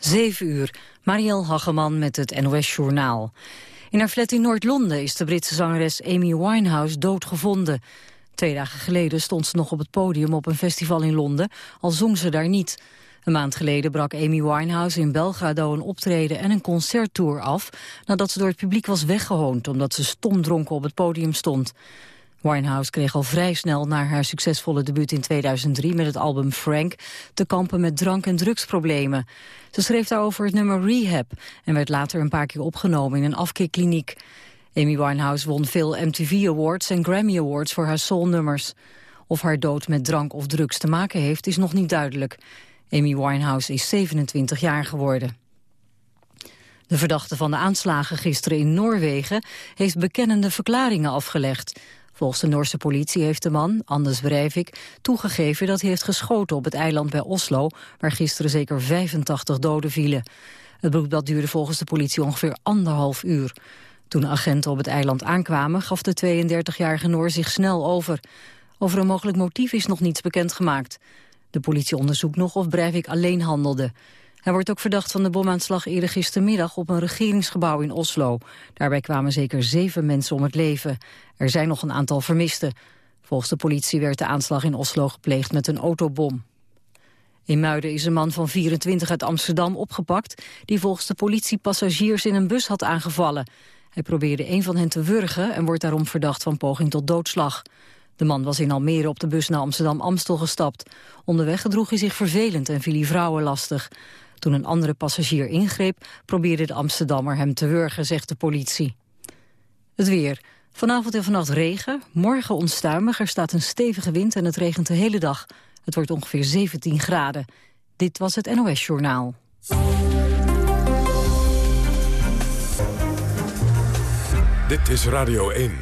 7 uur, Marielle Hageman met het NOS Journaal. In haar flat in Noord-Londen is de Britse zangeres Amy Winehouse doodgevonden. Twee dagen geleden stond ze nog op het podium op een festival in Londen, al zong ze daar niet. Een maand geleden brak Amy Winehouse in Belgrado een optreden en een concerttour af... nadat ze door het publiek was weggehoond omdat ze stomdronken op het podium stond. Winehouse kreeg al vrij snel na haar succesvolle debuut in 2003 met het album Frank te kampen met drank- en drugsproblemen. Ze schreef daarover het nummer Rehab en werd later een paar keer opgenomen in een afkeerkliniek. Amy Winehouse won veel MTV Awards en Grammy Awards voor haar soulnummers. Of haar dood met drank of drugs te maken heeft is nog niet duidelijk. Amy Winehouse is 27 jaar geworden. De verdachte van de aanslagen gisteren in Noorwegen heeft bekennende verklaringen afgelegd. Volgens de Noorse politie heeft de man, Anders Breivik, toegegeven dat hij heeft geschoten op het eiland bij Oslo, waar gisteren zeker 85 doden vielen. Het bloedbad duurde volgens de politie ongeveer anderhalf uur. Toen agenten op het eiland aankwamen, gaf de 32-jarige Noor zich snel over. Over een mogelijk motief is nog niets bekendgemaakt. De politie onderzoekt nog of Breivik alleen handelde. Hij wordt ook verdacht van de bomaanslag eerder gistermiddag op een regeringsgebouw in Oslo. Daarbij kwamen zeker zeven mensen om het leven. Er zijn nog een aantal vermisten. Volgens de politie werd de aanslag in Oslo gepleegd met een autobom. In Muiden is een man van 24 uit Amsterdam opgepakt... die volgens de politie passagiers in een bus had aangevallen. Hij probeerde een van hen te wurgen en wordt daarom verdacht van poging tot doodslag. De man was in Almere op de bus naar Amsterdam-Amstel gestapt. Onderweg gedroeg hij zich vervelend en viel hij vrouwen lastig. Toen een andere passagier ingreep, probeerde de Amsterdammer hem te wurgen, zegt de politie. Het weer. Vanavond en vannacht regen, morgen onstuimig, er staat een stevige wind en het regent de hele dag. Het wordt ongeveer 17 graden. Dit was het NOS Journaal. Dit is Radio 1.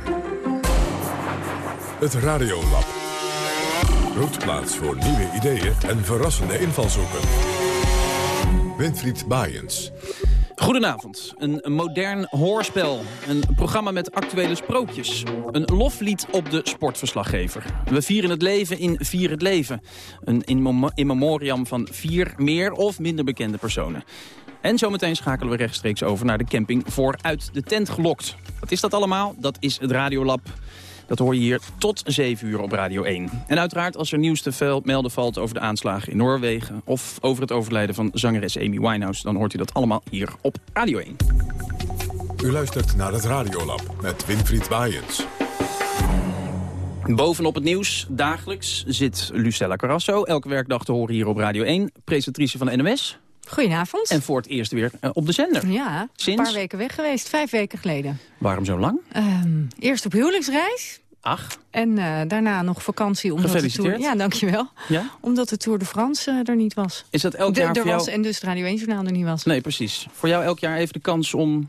Het Radiolab. Roetplaats voor nieuwe ideeën en verrassende invalshoeken. Winfried Baaiens. Goedenavond. Een modern hoorspel. Een programma met actuele sprookjes. Een loflied op de sportverslaggever. We vieren het leven in Vier het Leven. Een in, memoriam van vier meer of minder bekende personen. En zometeen schakelen we rechtstreeks over naar de camping vooruit de tent gelokt. Wat is dat allemaal? Dat is het Radiolab. Dat hoor je hier tot 7 uur op Radio 1. En uiteraard als er nieuws te melden valt over de aanslagen in Noorwegen... of over het overlijden van zangeres Amy Winehouse... dan hoort u dat allemaal hier op Radio 1. U luistert naar het Radiolab met Winfried Waaiens. Bovenop het nieuws, dagelijks, zit Lucella Carrasso. Elke werkdag te horen hier op Radio 1. Presentatrice van de NOS. Goedenavond. En voor het eerst weer uh, op de zender. Ja, Sinds... een paar weken weg geweest. Vijf weken geleden. Waarom zo lang? Um, eerst op huwelijksreis. Ach. En uh, daarna nog vakantie. Omdat Gefeliciteerd. De tour, ja, dankjewel. Ja? Omdat de Tour de France uh, er niet was. Is dat elk de, jaar er voor was jou... En dus het Radio 1 Journaal er niet was. Nee, precies. Voor jou elk jaar even de kans om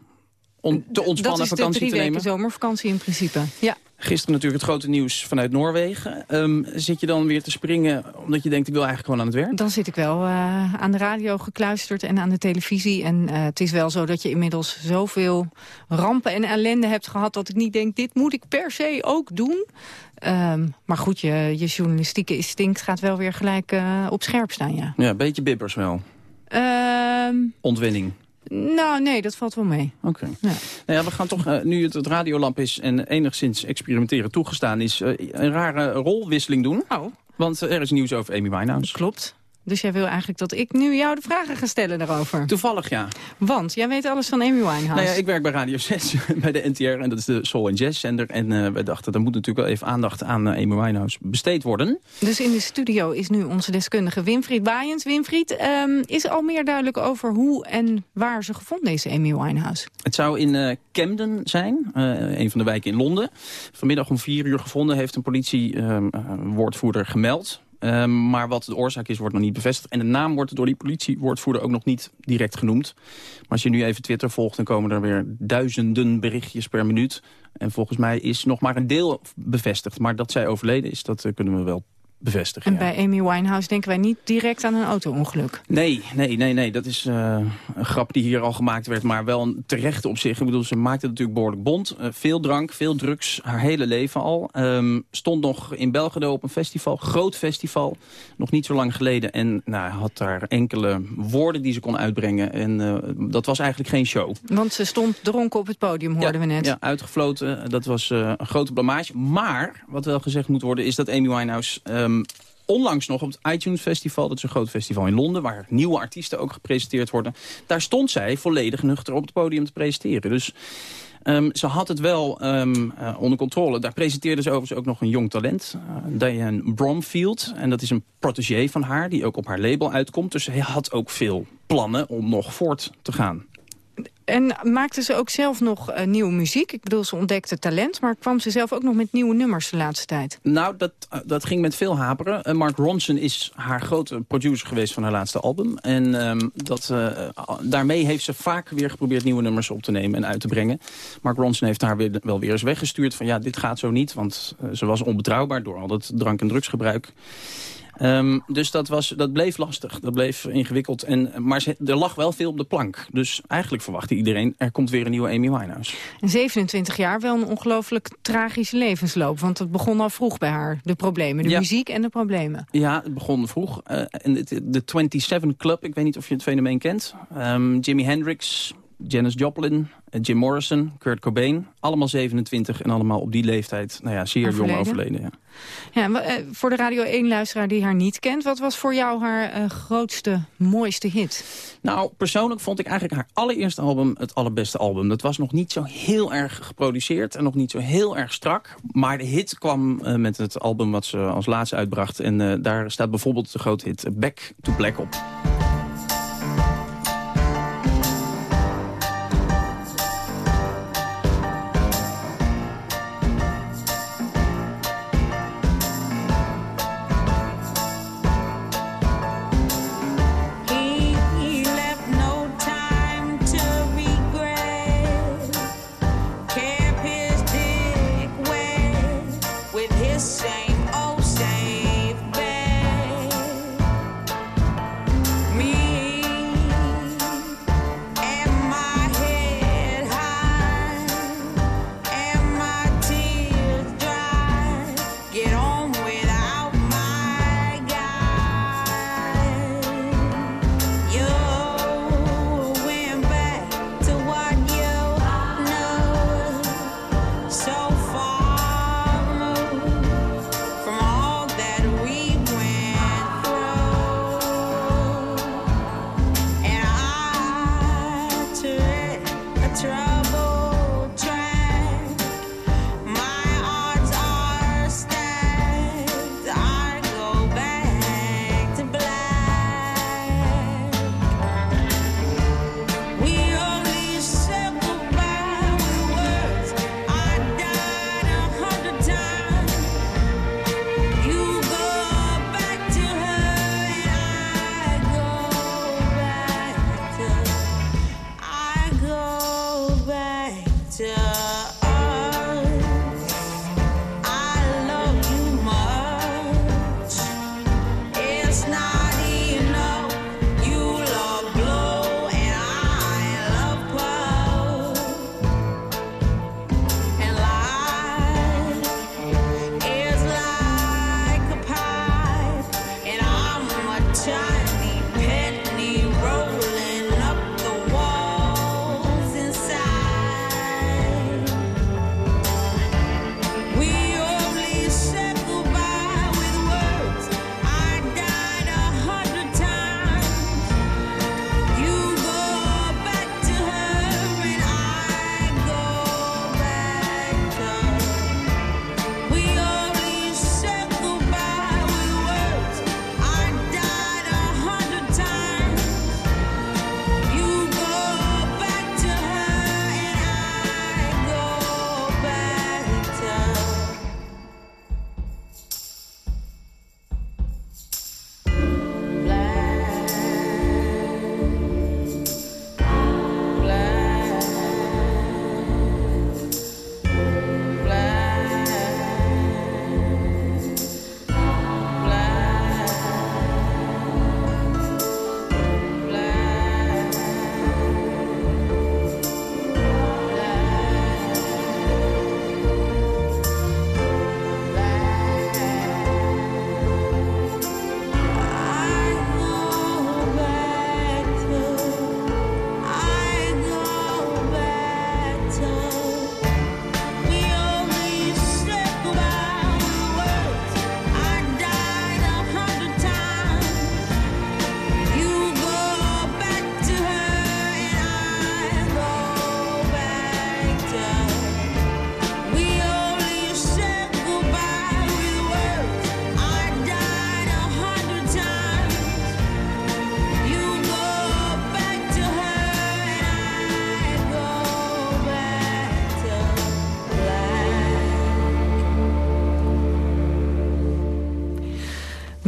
on te ontspannen vakantie te nemen? Dat is de drie weken zomervakantie in principe, ja. Gisteren natuurlijk het grote nieuws vanuit Noorwegen. Um, zit je dan weer te springen omdat je denkt ik wil eigenlijk gewoon aan het werk? Dan zit ik wel uh, aan de radio gekluisterd en aan de televisie. En uh, het is wel zo dat je inmiddels zoveel rampen en ellende hebt gehad... dat ik niet denk dit moet ik per se ook doen. Um, maar goed, je, je journalistieke instinct gaat wel weer gelijk uh, op scherp staan, ja. Ja, een beetje bibbers wel. Um, Ontwinning. Nou, nee, dat valt wel mee. Oké. Okay. Ja. Nou ja, we gaan toch, uh, nu het, het radiolamp is en enigszins experimenteren toegestaan is... Uh, een rare rolwisseling doen. Oh. Want uh, er is nieuws over Amy Winehouse. Klopt. Dus jij wil eigenlijk dat ik nu jou de vragen ga stellen daarover? Toevallig, ja. Want jij weet alles van Amy Winehouse. Nou ja, ik werk bij Radio 6, bij de NTR, en dat is de Soul Jazz zender. En uh, we dachten, er moet natuurlijk wel even aandacht aan uh, Amy Winehouse besteed worden. Dus in de studio is nu onze deskundige Winfried Baaiens. Winfried, um, is al meer duidelijk over hoe en waar ze gevonden is, Amy Winehouse? Het zou in uh, Camden zijn, een van de wijken in Londen. Vanmiddag om vier uur gevonden heeft een politiewoordvoerder gemeld. Um, maar wat de oorzaak is, wordt nog niet bevestigd. En de naam wordt door die politiewoordvoerder ook nog niet direct genoemd. Maar als je nu even Twitter volgt, dan komen er weer duizenden berichtjes per minuut. En volgens mij is nog maar een deel bevestigd. Maar dat zij overleden is, dat uh, kunnen we wel bevestigen. En bij Amy Winehouse denken wij niet direct aan een auto-ongeluk. Nee, nee, nee, nee. Dat is uh, een grap die hier al gemaakt werd, maar wel een terechte op zich. Ik bedoel, ze maakte het natuurlijk behoorlijk bond. Uh, veel drank, veel drugs, haar hele leven al. Um, stond nog in Belgrado op een festival, groot festival, nog niet zo lang geleden. En nou, had daar enkele woorden die ze kon uitbrengen. En uh, dat was eigenlijk geen show. Want ze stond dronken op het podium, hoorden ja, we net. Ja, uitgefloten. Dat was een grote blamage. Maar, wat wel gezegd moet worden, is dat Amy Winehouse... Um, onlangs nog op het iTunes Festival, dat is een groot festival in Londen... waar nieuwe artiesten ook gepresenteerd worden... daar stond zij volledig nuchter op het podium te presenteren. Dus um, ze had het wel um, uh, onder controle. Daar presenteerde ze overigens ook nog een jong talent, uh, Diane Bromfield. En dat is een protégé van haar, die ook op haar label uitkomt. Dus hij had ook veel plannen om nog voort te gaan. En maakte ze ook zelf nog uh, nieuwe muziek? Ik bedoel, ze ontdekte talent, maar kwam ze zelf ook nog met nieuwe nummers de laatste tijd? Nou, dat, uh, dat ging met veel haperen. Uh, Mark Ronson is haar grote producer geweest van haar laatste album. En um, dat, daarmee heeft ze vaak weer geprobeerd nieuwe nummers op te nemen en uit te brengen. Mark Ronson heeft haar weer, wel weer eens weggestuurd van ja, dit gaat zo niet. Want ze was onbetrouwbaar door al dat drank- en drugsgebruik. Um, dus dat, was, dat bleef lastig, dat bleef ingewikkeld. En, maar ze, er lag wel veel op de plank. Dus eigenlijk verwachtte iedereen, er komt weer een nieuwe Amy Winehouse. 27 jaar, wel een ongelooflijk tragische levensloop. Want het begon al vroeg bij haar, de problemen. De ja. muziek en de problemen. Ja, het begon vroeg. Uh, en de, de 27 Club, ik weet niet of je het fenomeen kent. Um, Jimi Hendrix, Janis Joplin, Jim Morrison, Kurt Cobain. Allemaal 27 en allemaal op die leeftijd nou ja, zeer overleden. jong overleden. Ja. Ja, voor de Radio 1-luisteraar die haar niet kent... wat was voor jou haar uh, grootste, mooiste hit? Nou, persoonlijk vond ik eigenlijk haar allereerste album het allerbeste album. Dat was nog niet zo heel erg geproduceerd en nog niet zo heel erg strak. Maar de hit kwam uh, met het album wat ze als laatste uitbracht. En uh, daar staat bijvoorbeeld de grote hit Back to Black op.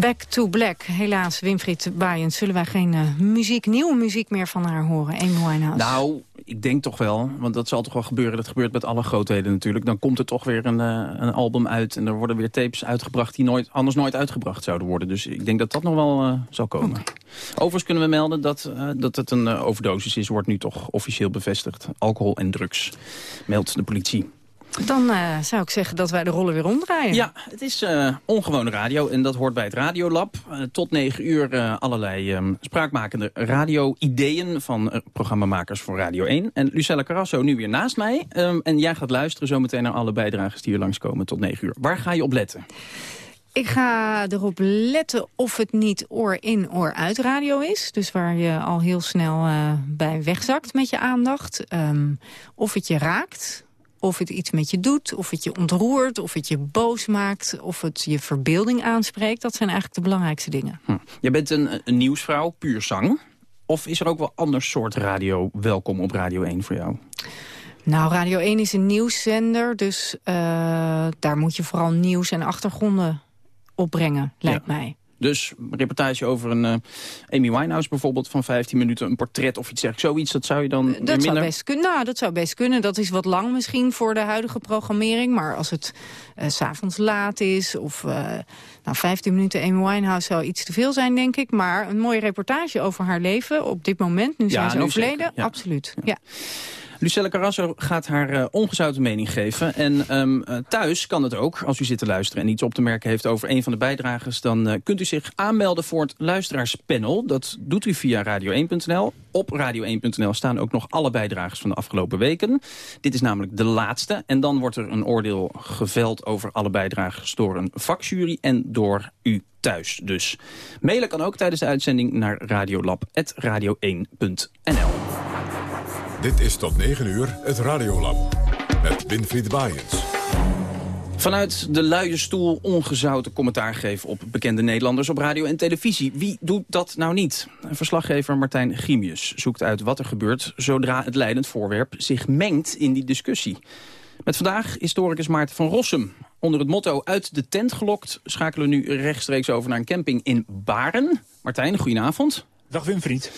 Back to Black. Helaas, Winfried Baaiens, zullen wij geen uh, muziek, nieuwe muziek meer van haar horen? Amy Winehouse. Nou, ik denk toch wel, want dat zal toch wel gebeuren. Dat gebeurt met alle grootheden natuurlijk. Dan komt er toch weer een, uh, een album uit en er worden weer tapes uitgebracht... die nooit, anders nooit uitgebracht zouden worden. Dus ik denk dat dat nog wel uh, zal komen. Okay. Overigens kunnen we melden dat, dat het een overdosis is... wordt nu toch officieel bevestigd. Alcohol en drugs, meldt de politie. Dan uh, zou ik zeggen dat wij de rollen weer omdraaien. Ja, het is uh, ongewone radio en dat hoort bij het Radiolab. Uh, tot negen uur allerlei um, spraakmakende radio-ideeën van programmamakers voor Radio 1. En Lucella Carrasso nu weer naast mij. Um, en jij gaat luisteren zometeen naar alle bijdragers die hier langskomen tot negen uur. Waar ga je op letten? Ik ga erop letten of het niet oor in, oor uit radio is. Dus waar je al heel snel bij wegzakt met je aandacht. Um, of het je raakt of het iets met je doet, of het je ontroert, of het je boos maakt... of het je verbeelding aanspreekt. Dat zijn eigenlijk de belangrijkste dingen. Hm. Je bent een, een nieuwsvrouw, puur zang. Of is er ook wel ander soort radio welkom op Radio 1 voor jou? Nou, Radio 1 is een nieuwszender, dus uh, daar moet je vooral nieuws en achtergronden opbrengen, lijkt ja. mij. Dus een reportage over een uh, Amy Winehouse bijvoorbeeld van 15 minuten, een portret of iets dergelijks. Zoiets, dat zou je dan dat minder... Zou best kunnen. Nou, dat zou best kunnen. Dat is wat lang misschien voor de huidige programmering. Maar als het uh, s'avonds laat is of uh, nou, 15 minuten Amy Winehouse zou iets te veel zijn, denk ik. Maar een mooie reportage over haar leven op dit moment. Nu zijn ze nu overleden. Zeker, ja. Absoluut. Ja. Lucelle Carrasso gaat haar uh, ongezouten mening geven. En um, uh, thuis kan het ook, als u zit te luisteren en iets op te merken heeft over een van de bijdragers, dan uh, kunt u zich aanmelden voor het luisteraarspanel. Dat doet u via radio1.nl. Op radio1.nl staan ook nog alle bijdragers van de afgelopen weken. Dit is namelijk de laatste. En dan wordt er een oordeel geveld over alle bijdragers door een vakjury en door u thuis dus. Mailen kan ook tijdens de uitzending naar radiolab.radio1.nl. Dit is tot 9 uur het Radiolab. Met Winfried Baaiens. Vanuit de luie stoel ongezouten commentaar geven op bekende Nederlanders op radio en televisie. Wie doet dat nou niet? Verslaggever Martijn Grimius zoekt uit wat er gebeurt zodra het leidend voorwerp zich mengt in die discussie. Met vandaag historicus Maarten van Rossum. Onder het motto uit de tent gelokt schakelen we nu rechtstreeks over naar een camping in Baren. Martijn, goedenavond. Dag Winfried.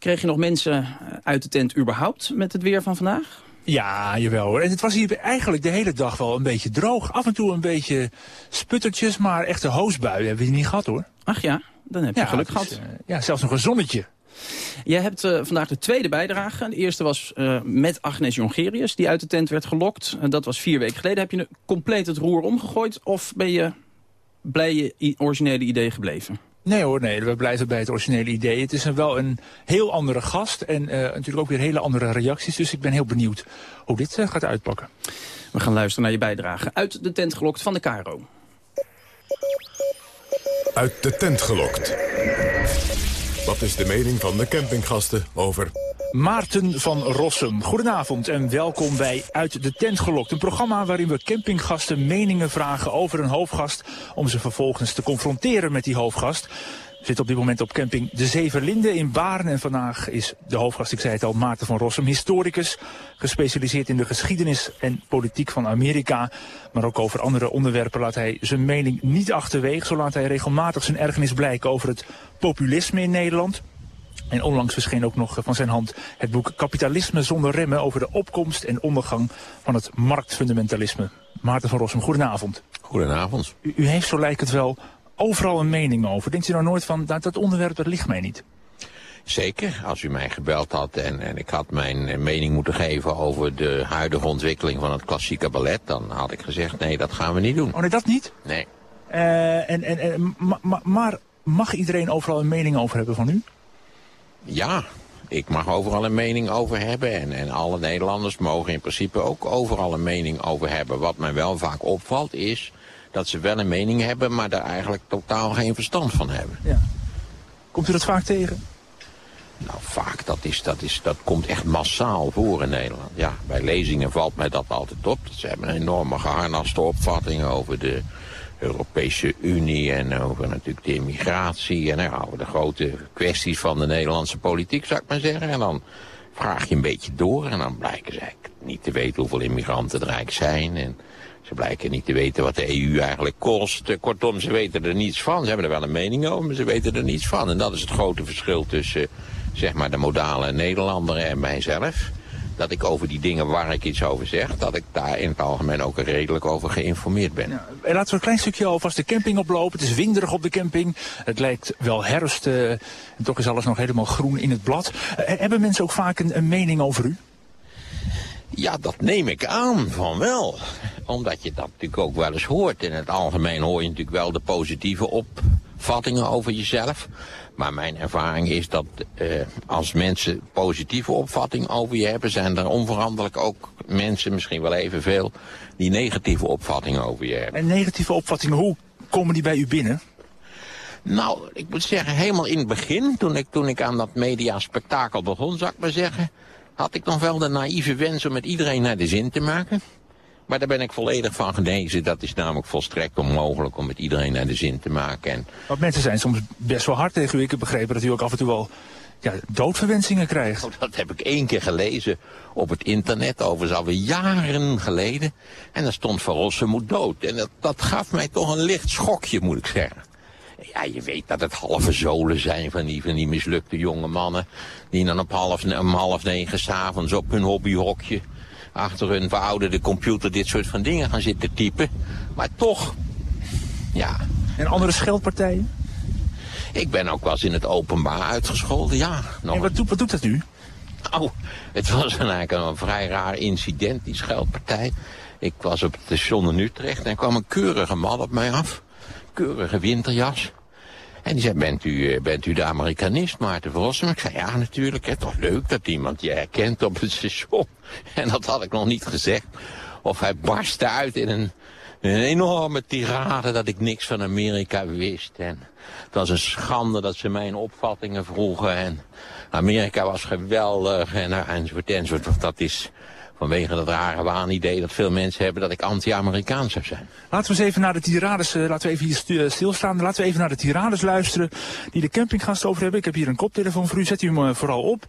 Kreeg je nog mensen uit de tent überhaupt met het weer van vandaag? Ja, jawel hoor. En het was hier eigenlijk de hele dag wel een beetje droog. Af en toe een beetje sputtertjes, maar echte hoosbuien hebben we niet gehad hoor. Ach ja, dan heb je ja, geluk dus, gehad. Uh, ja, zelfs nog een zonnetje. Jij hebt uh, vandaag de tweede bijdrage. De eerste was uh, met Agnes Jongerius, die uit de tent werd gelokt. Dat was vier weken geleden. Heb je compleet het roer omgegooid of ben je blij je originele idee gebleven? Nee hoor, nee, we blijven bij het originele idee. Het is een, wel een heel andere gast en uh, natuurlijk ook weer hele andere reacties. Dus ik ben heel benieuwd hoe dit uh, gaat uitpakken. We gaan luisteren naar je bijdrage. Uit de tent gelokt van de Caro. Uit de tent gelokt. Wat is de mening van de campinggasten over... Maarten van Rossum. Goedenavond en welkom bij Uit de Tent Gelokt. Een programma waarin we campinggasten meningen vragen over een hoofdgast... om ze vervolgens te confronteren met die hoofdgast. We op dit moment op camping De Zeven Linden in Baren. En vandaag is de hoofdgast, ik zei het al, Maarten van Rossum, historicus. Gespecialiseerd in de geschiedenis en politiek van Amerika. Maar ook over andere onderwerpen laat hij zijn mening niet achterwege. Zo laat hij regelmatig zijn ergernis blijken over het populisme in Nederland. En onlangs verscheen ook nog van zijn hand het boek Kapitalisme zonder remmen... over de opkomst en ondergang van het marktfundamentalisme. Maarten van Rossum, goedenavond. Goedenavond. U, u, heeft, zo lijkt het wel, overal een mening over. Denkt u nou nooit van, dat, dat onderwerp dat ligt mij niet? Zeker, als u mij gebeld had en, en ik had mijn mening moeten geven over de huidige ontwikkeling van het klassieke ballet... dan had ik gezegd, nee, dat gaan we niet doen. Oh nee, dat niet? Nee. Uh, en, en, en, ma, ma, maar mag iedereen overal een mening over hebben van u? Ja, ik mag overal een mening over hebben. En, en alle Nederlanders mogen in principe ook overal een mening over hebben. Wat mij wel vaak opvalt is dat ze wel een mening hebben... maar daar eigenlijk totaal geen verstand van hebben. Ja. Komt u dat vaak tegen? Nou, vaak. Dat, is, dat, is, dat komt echt massaal voor in Nederland. Ja, bij lezingen valt mij dat altijd op. Ze hebben een enorme geharnaste opvatting over de Europese Unie en over natuurlijk de immigratie en nou, over de grote kwesties van de Nederlandse politiek, zou ik maar zeggen. En dan vraag je een beetje door en dan blijken ze eigenlijk niet te weten hoeveel immigranten er eigenlijk zijn. En ze blijken niet te weten wat de EU eigenlijk kost. Kortom, ze weten er niets van. Ze hebben er wel een mening over, maar ze weten er niets van. En dat is het grote verschil tussen zeg maar, de modale Nederlander en mijzelf dat ik over die dingen waar ik iets over zeg... dat ik daar in het algemeen ook redelijk over geïnformeerd ben. Ja, en laten we een klein stukje alvast de camping oplopen. Het is winderig op de camping. Het lijkt wel herfst. Uh, en toch is alles nog helemaal groen in het blad. Uh, hebben mensen ook vaak een, een mening over u? Ja, dat neem ik aan van wel. Omdat je dat natuurlijk ook wel eens hoort. In het algemeen hoor je natuurlijk wel de positieve opvattingen over jezelf. Maar mijn ervaring is dat uh, als mensen positieve opvatting over je hebben... zijn er onveranderlijk ook mensen, misschien wel evenveel... die negatieve opvattingen over je hebben. En negatieve opvattingen, hoe komen die bij u binnen? Nou, ik moet zeggen, helemaal in het begin, toen ik, toen ik aan dat mediaspectakel begon, zou ik maar zeggen... had ik nog wel de naïeve wens om met iedereen naar de zin te maken... Maar daar ben ik volledig van genezen. Dat is namelijk volstrekt onmogelijk om met iedereen naar de zin te maken. En... Want mensen zijn soms best wel hard tegen u. Ik heb begrepen dat u ook af en toe wel ja, doodverwensingen krijgt. Oh, dat heb ik één keer gelezen op het internet, overigens alweer jaren geleden. En daar stond Van moet dood. En dat, dat gaf mij toch een licht schokje, moet ik zeggen. Ja, je weet dat het halve zolen zijn van die, van die mislukte jonge mannen... die dan op half, om half negen s'avonds op hun hobbyhokje achter hun verouderde computer dit soort van dingen gaan zitten typen. Maar toch, ja. En andere scheldpartijen? Ik ben ook wel eens in het openbaar uitgescholden, ja. Nog... En wat doet, wat doet dat nu? Nou, het was eigenlijk een vrij raar incident, die scheldpartij. Ik was op het station in Utrecht en kwam een keurige man op mij af. Keurige winterjas. En die zei, bent u, eh, bent u de Amerikanist, Maarten Verrossen? Ik zei, ja, natuurlijk. Het toch leuk dat iemand je herkent op het station. En dat had ik nog niet gezegd. Of hij barstte uit in een, een enorme tirade dat ik niks van Amerika wist. En het was een schande dat ze mijn opvattingen vroegen. En Amerika was geweldig en, eh, enzovoort enzovoort. Dat is Vanwege dat rare waanidee dat veel mensen hebben dat ik anti-Amerikaans zou zijn. Laten we eens even naar de tirades, uh, laten we even hier eh, stilstaan. Laten we even naar de tirades luisteren die de campinggasten over hebben. Ik heb hier een koptelefoon voor u, zet u hem uh, vooral op.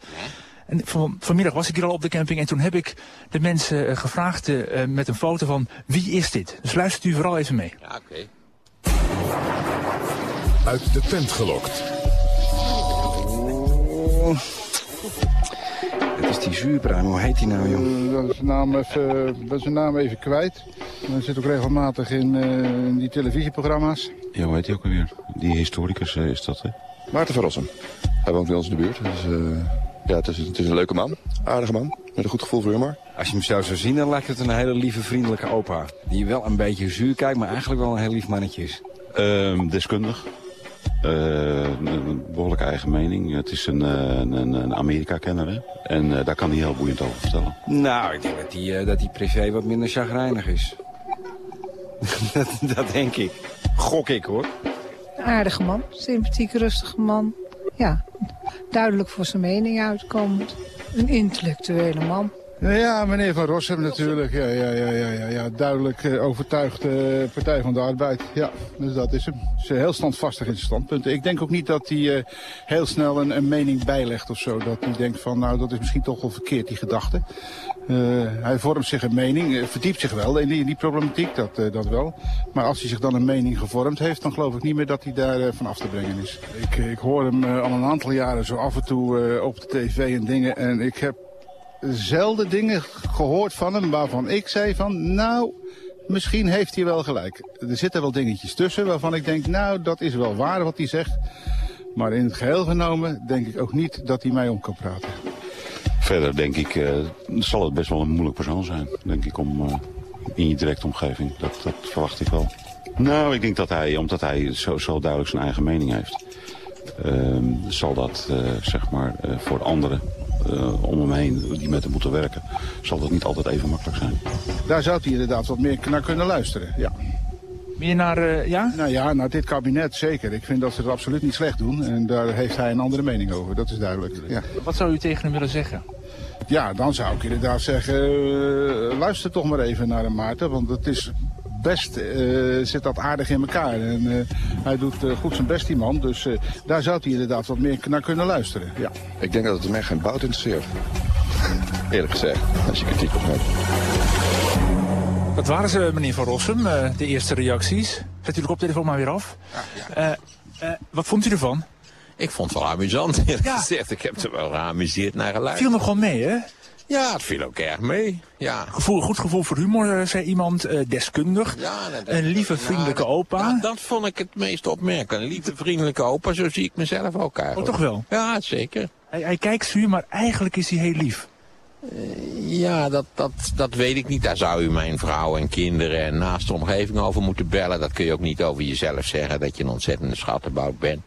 En van, vanmiddag was ik hier al op de camping en toen heb ik de mensen uh, gevraagd uh, met een foto van wie is dit? Dus luistert u vooral even mee. Ja, oké. Okay. Uit de tent gelokt. Oh. Dat is die zuurpruim, hoe heet die nou, joh? Uh, dat, is zijn naam even, dat is zijn naam even kwijt. Hij zit ook regelmatig in, uh, in die televisieprogramma's. Ja, hoe heet hij ook alweer? Die historicus uh, is dat, hè? Maarten van Rossum. Hij woont bij ons in de buurt. Dus, ja, het is, het is een leuke man. Aardige man. Met een goed gevoel voor humor. Als je hem zo zou zien, dan lijkt het een hele lieve, vriendelijke opa. Die wel een beetje zuur kijkt, maar eigenlijk wel een heel lief mannetje is. Ehm, deskundig. Uh, een behoorlijke eigen mening. Het is een, een, een Amerika-kenner. En uh, daar kan hij heel boeiend over vertellen. Nou, ik denk dat hij, uh, dat hij privé wat minder chagrijnig is. dat, dat denk ik. Gok ik, hoor. Een aardige man. Sympathieke, rustige man. Ja, duidelijk voor zijn mening uitkomend. Een intellectuele man. Ja, meneer Van Rossum natuurlijk. Ja, ja, ja, ja, ja, ja. Duidelijk uh, overtuigd uh, Partij van de Arbeid. Ja, dus dat is hem. Ze is heel standvastig in zijn standpunten. Ik denk ook niet dat hij uh, heel snel een, een, mening bijlegt of zo. Dat hij denkt van, nou, dat is misschien toch wel verkeerd, die gedachte. hij vormt zich een mening, verdiept zich wel in die, in die problematiek, dat, dat wel. Maar als hij zich dan een mening gevormd heeft, dan geloof ik niet meer dat hij daar van af te brengen is. Ik, ik hoor hem al een aantal jaren zo af en toe op de tv en dingen. En ik heb zelden dingen gehoord van hem waarvan ik zei van... nou, misschien heeft hij wel gelijk. Er zitten wel dingetjes tussen waarvan ik denk... nou, dat is wel waar wat hij zegt. Maar in het geheel genomen denk ik ook niet dat hij mij om kan praten. Verder denk ik, uh, zal het best wel een moeilijk persoon zijn. Denk ik, om, uh, in je directe omgeving. Dat, dat verwacht ik wel. Nou, ik denk dat hij, omdat hij zo, zo duidelijk zijn eigen mening heeft... Uh, zal dat, uh, zeg maar, voor anderen uh, om hem heen die met hem moeten werken, zal dat niet altijd even makkelijk zijn. Daar zou hij inderdaad wat meer naar kunnen luisteren, ja. Meer naar, uh, ja? Nou ja, naar dit kabinet zeker. Ik vind dat ze het absoluut niet slecht doen. En daar heeft hij een andere mening over, dat is duidelijk. Ja. Wat zou u tegen hem willen zeggen? Ja, dan zou ik inderdaad zeggen, uh, luister toch maar even naar hem Maarten. Want het is best uh, zit dat aardig in elkaar. En uh, hij doet uh, goed zijn best, die man. Dus daar zou hij inderdaad wat meer naar kunnen luisteren. Ja. Ik denk dat het hem geen bout interesseert. Eerlijk gezegd, als je kritiek op hebt. Dat waren ze, meneer Van Rossum, de eerste reacties. Zet u de koptelefoon maar weer af. Ja, ja. wat vond u ervan? Ik vond het wel amusant, eerlijk ja. gezegd. Ik heb er wel geamuseerd naar geluisterd. Viel nog gewoon mee, hè? Ja, het viel ook erg mee. Ja. Gevoel, goed gevoel voor humor, zei iemand. Uh, deskundig. Ja, dat, een lieve, vriendelijke opa. Ja, dat vond ik het meest opmerkelijk. Een lieve, vriendelijke opa, zo zie ik mezelf ook eigenlijk. Oh, toch wel? Ja, zeker. Hij, hij kijkt zuur, maar eigenlijk is hij heel lief. Uh, ja, dat, dat, dat weet ik niet. Daar zou u mijn vrouw en kinderen en naast de omgeving over moeten bellen. Dat kun je ook niet over jezelf zeggen, dat je een ontzettende schattenbout bent.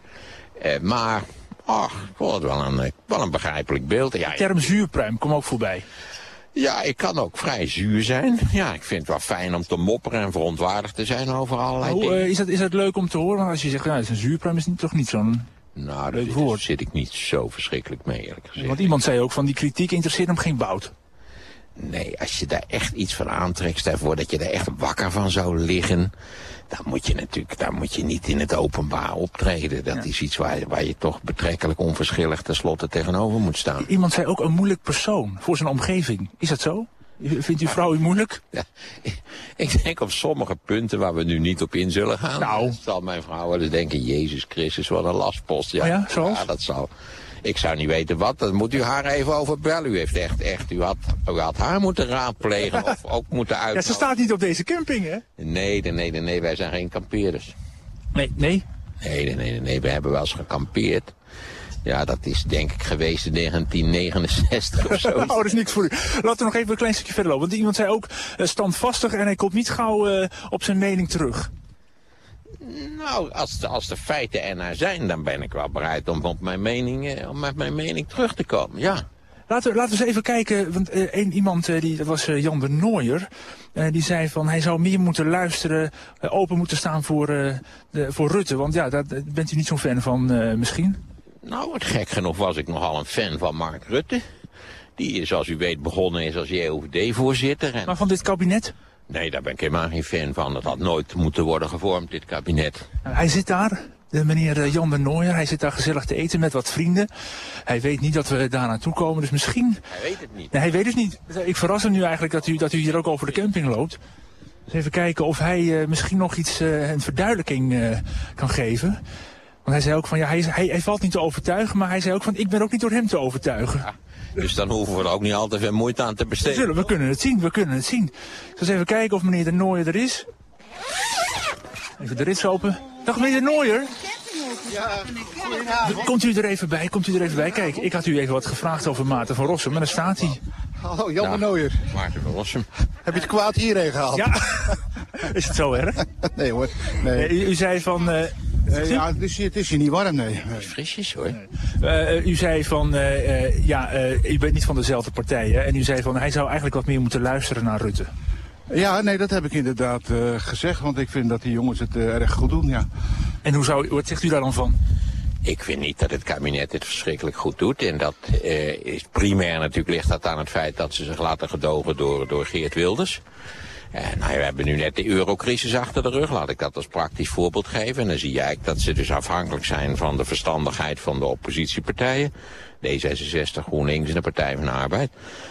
Uh, maar Ach, ik vond het wel een, wel een begrijpelijk beeld. Ja, de term zuurpruim, kom ook voorbij. Ja, ik kan ook vrij zuur zijn. Ja, ik vind het wel fijn om te mopperen en verontwaardigd te zijn over allerlei Hoe, dingen. Uh, is, dat, is dat leuk om te horen? Als je zegt, ja, is een zuurpruim is niet, toch niet zo'n nou. Daar zit ik niet zo verschrikkelijk mee, eerlijk gezegd. Want iemand zei ook van die kritiek interesseert hem geen bout. Nee, als je daar echt iets van aantrekt, stel voor dat je er echt wakker van zou liggen dan moet je natuurlijk daar moet je niet in het openbaar optreden. Dat is iets waar, waar je toch betrekkelijk onverschillig tenslotte tegenover moet staan. Iemand zei ook een moeilijk persoon voor zijn omgeving. Is dat zo? Vindt uw vrouw u moeilijk? Ja, ik denk op sommige punten waar we nu niet op in zullen gaan. Nou. Zal mijn vrouw wel eens denken, Jezus Christus, wat een lastpost. Ja, oh ja, zoals? ja dat zal. Ik zou niet weten wat, dan moet u haar even over bellen. U heeft echt, echt, u had, u had haar moeten raadplegen of ook moeten uit. Ja, ze staat niet op deze camping, hè? Nee, nee, nee, nee, wij zijn geen kampeerders. Nee, nee? Nee, nee, nee, nee, we hebben wel eens gekampeerd. Ja, dat is denk ik geweest in 1969 of zo. oh, dat is niks voor u. Laten we nog even een klein stukje verder lopen. Want iemand zei ook uh, standvastig en hij komt niet gauw uh, op zijn mening terug. Nou, als de, als de feiten er naar zijn, dan ben ik wel bereid om, op mijn mening, om met mijn mening terug te komen, ja. Laten we, laten we eens even kijken, want uh, een, iemand, uh, die, dat was uh, Jan de Nooier, die zei van hij zou meer moeten luisteren, open moeten staan voor, de, voor Rutte. Want ja, daar bent u niet zo'n fan van misschien? Nou, gek genoeg was ik nogal een fan van Mark Rutte. Die is, zoals u weet, begonnen is als JOVD-voorzitter. En... Maar van dit kabinet? Nee, daar ben ik helemaal geen fan van. Dat had nooit moeten worden gevormd, dit kabinet. Hij zit daar, de meneer Jan de Nooijer. Hij zit daar gezellig te eten met wat vrienden. Hij weet niet dat we daar naartoe komen, dus misschien... Hij weet het niet. Nee, hij weet het niet. Ik verras hem nu eigenlijk dat u, dat u hier ook over de camping loopt. Dus even kijken of hij uh, misschien nog iets, uh, een verduidelijking uh, kan geven. Want hij zei ook van, ja, hij, hij, hij, valt niet te overtuigen, maar hij zei ook van, ik ben ook niet door hem te overtuigen. Ja. Dus dan hoeven we er ook niet al te veel moeite aan te besteden. Zullen, we kunnen het zien, we kunnen het zien. Ik zal eens even kijken of meneer de Nooier er is. Even de rits open. Dag meneer de Nooier. Ja, Komt u er even bij, komt u er even bij. Kijk, ik had u even wat gevraagd over Maarten van Rossum, maar daar staat hij. Hallo, Jan de Nooier. Maarten van Rossum. Heb je het kwaad hierheen gehaald? Ja. Is het zo erg? Nee hoor. Nee. U, u zei van... Uh, uh, ja, het is, het is hier niet warm, nee. Het is frisjes hoor. Uh, u zei van, ja, u bent niet van dezelfde partij, hè? En u zei van, hij zou eigenlijk wat meer moeten luisteren naar Rutte. Ja, nee, dat heb ik inderdaad gezegd, want ik vind dat die jongens het erg goed doen, ja. En hoe zou, wat zegt u daar dan van? Ik vind niet dat het kabinet het verschrikkelijk goed doet. En dat uh, is primair natuurlijk ligt dat aan het feit dat ze zich laten gedogen door, door Geert Wilders. En nou, we hebben nu net de eurocrisis achter de rug. Laat ik dat als praktisch voorbeeld geven. En dan zie eigenlijk dat ze dus afhankelijk zijn van de verstandigheid van de oppositiepartijen. D66, GroenLinks en de Partij van de Arbeid.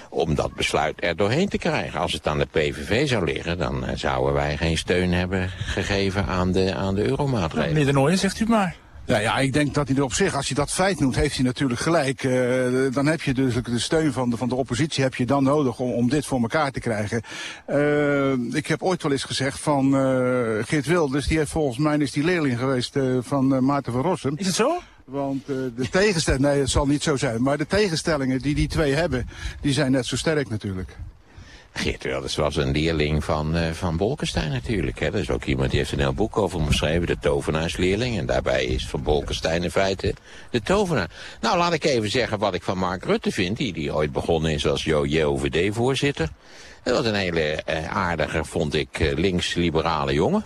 Om dat besluit er doorheen te krijgen. Als het aan de PVV zou liggen, dan zouden wij geen steun hebben gegeven aan de, aan de euromaatregelen. Ja, meneer de Nooijen, zegt u maar. Nou ja, ik denk dat hij er op zich, als je dat feit noemt, heeft hij natuurlijk gelijk. Uh, dan heb je dus de steun van de, van de oppositie heb je dan nodig om, om dit voor elkaar te krijgen. Uh, ik heb ooit wel eens gezegd van uh, Geert Wilders, die heeft volgens mij is die leerling geweest van Maarten van Rossum. Is het zo? Want de tegenstellingen, nee het zal niet zo zijn, maar de tegenstellingen die die twee hebben, die zijn net zo sterk natuurlijk. Geert Wilders was een leerling van, uh, van Bolkestein natuurlijk. Hè. Dat is ook iemand die heeft een heel boek over hem geschreven, de tovenaarsleerling. En daarbij is van Bolkestein in feite de tovenaar. Nou, laat ik even zeggen wat ik van Mark Rutte vind, die, die ooit begonnen is als JOVD-voorzitter. Dat was een hele uh, aardige, vond ik, uh, links-liberale jongen.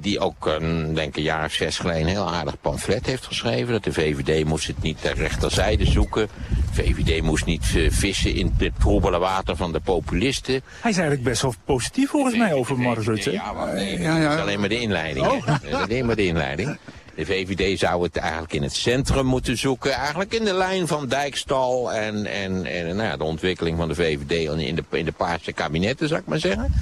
Die ook, een, denk ik, een jaar of zes geleden een heel aardig pamflet heeft geschreven. Dat de VVD moest het niet ter rechterzijde zoeken. De VVD moest niet uh, vissen in het troebele water van de populisten. Hij is eigenlijk best wel positief volgens mij over Mark Rutte. Ja, maar nee, ja, ja. dat is alleen maar de inleiding. Oh. Dat is alleen maar de inleiding. De VVD zou het eigenlijk in het centrum moeten zoeken. Eigenlijk in de lijn van Dijkstal en, en, en nou ja, de ontwikkeling van de VVD in de, in de paarse kabinetten, zou ik maar zeggen.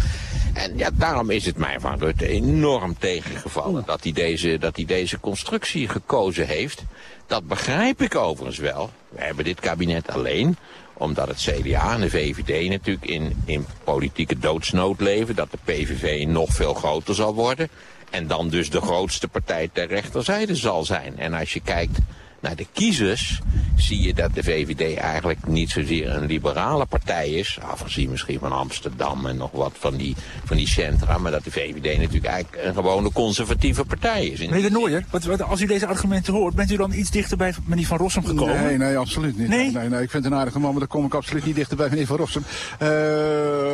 En ja, daarom is het mij van Rutte enorm tegengevallen dat hij deze, dat hij deze constructie gekozen heeft. Dat begrijp ik overigens wel. We hebben dit kabinet alleen omdat het CDA en de VVD natuurlijk in, in politieke doodsnood leven. Dat de PVV nog veel groter zal worden. En dan dus de grootste partij ter rechterzijde zal zijn. En als je kijkt naar de kiezers zie je dat de VVD eigenlijk niet zozeer een liberale partij is. Afgezien misschien van Amsterdam en nog wat van die, van die centra. Maar dat de VVD natuurlijk eigenlijk een gewone conservatieve partij is. Meneer de wat, wat, als u deze argumenten hoort, bent u dan iets dichter bij meneer Van Rossum gekomen? Nee, nee, absoluut niet. Nee? Nee, nee, ik vind het een aardige man, maar dan kom ik absoluut niet dichter bij meneer Van Rossum. Uh,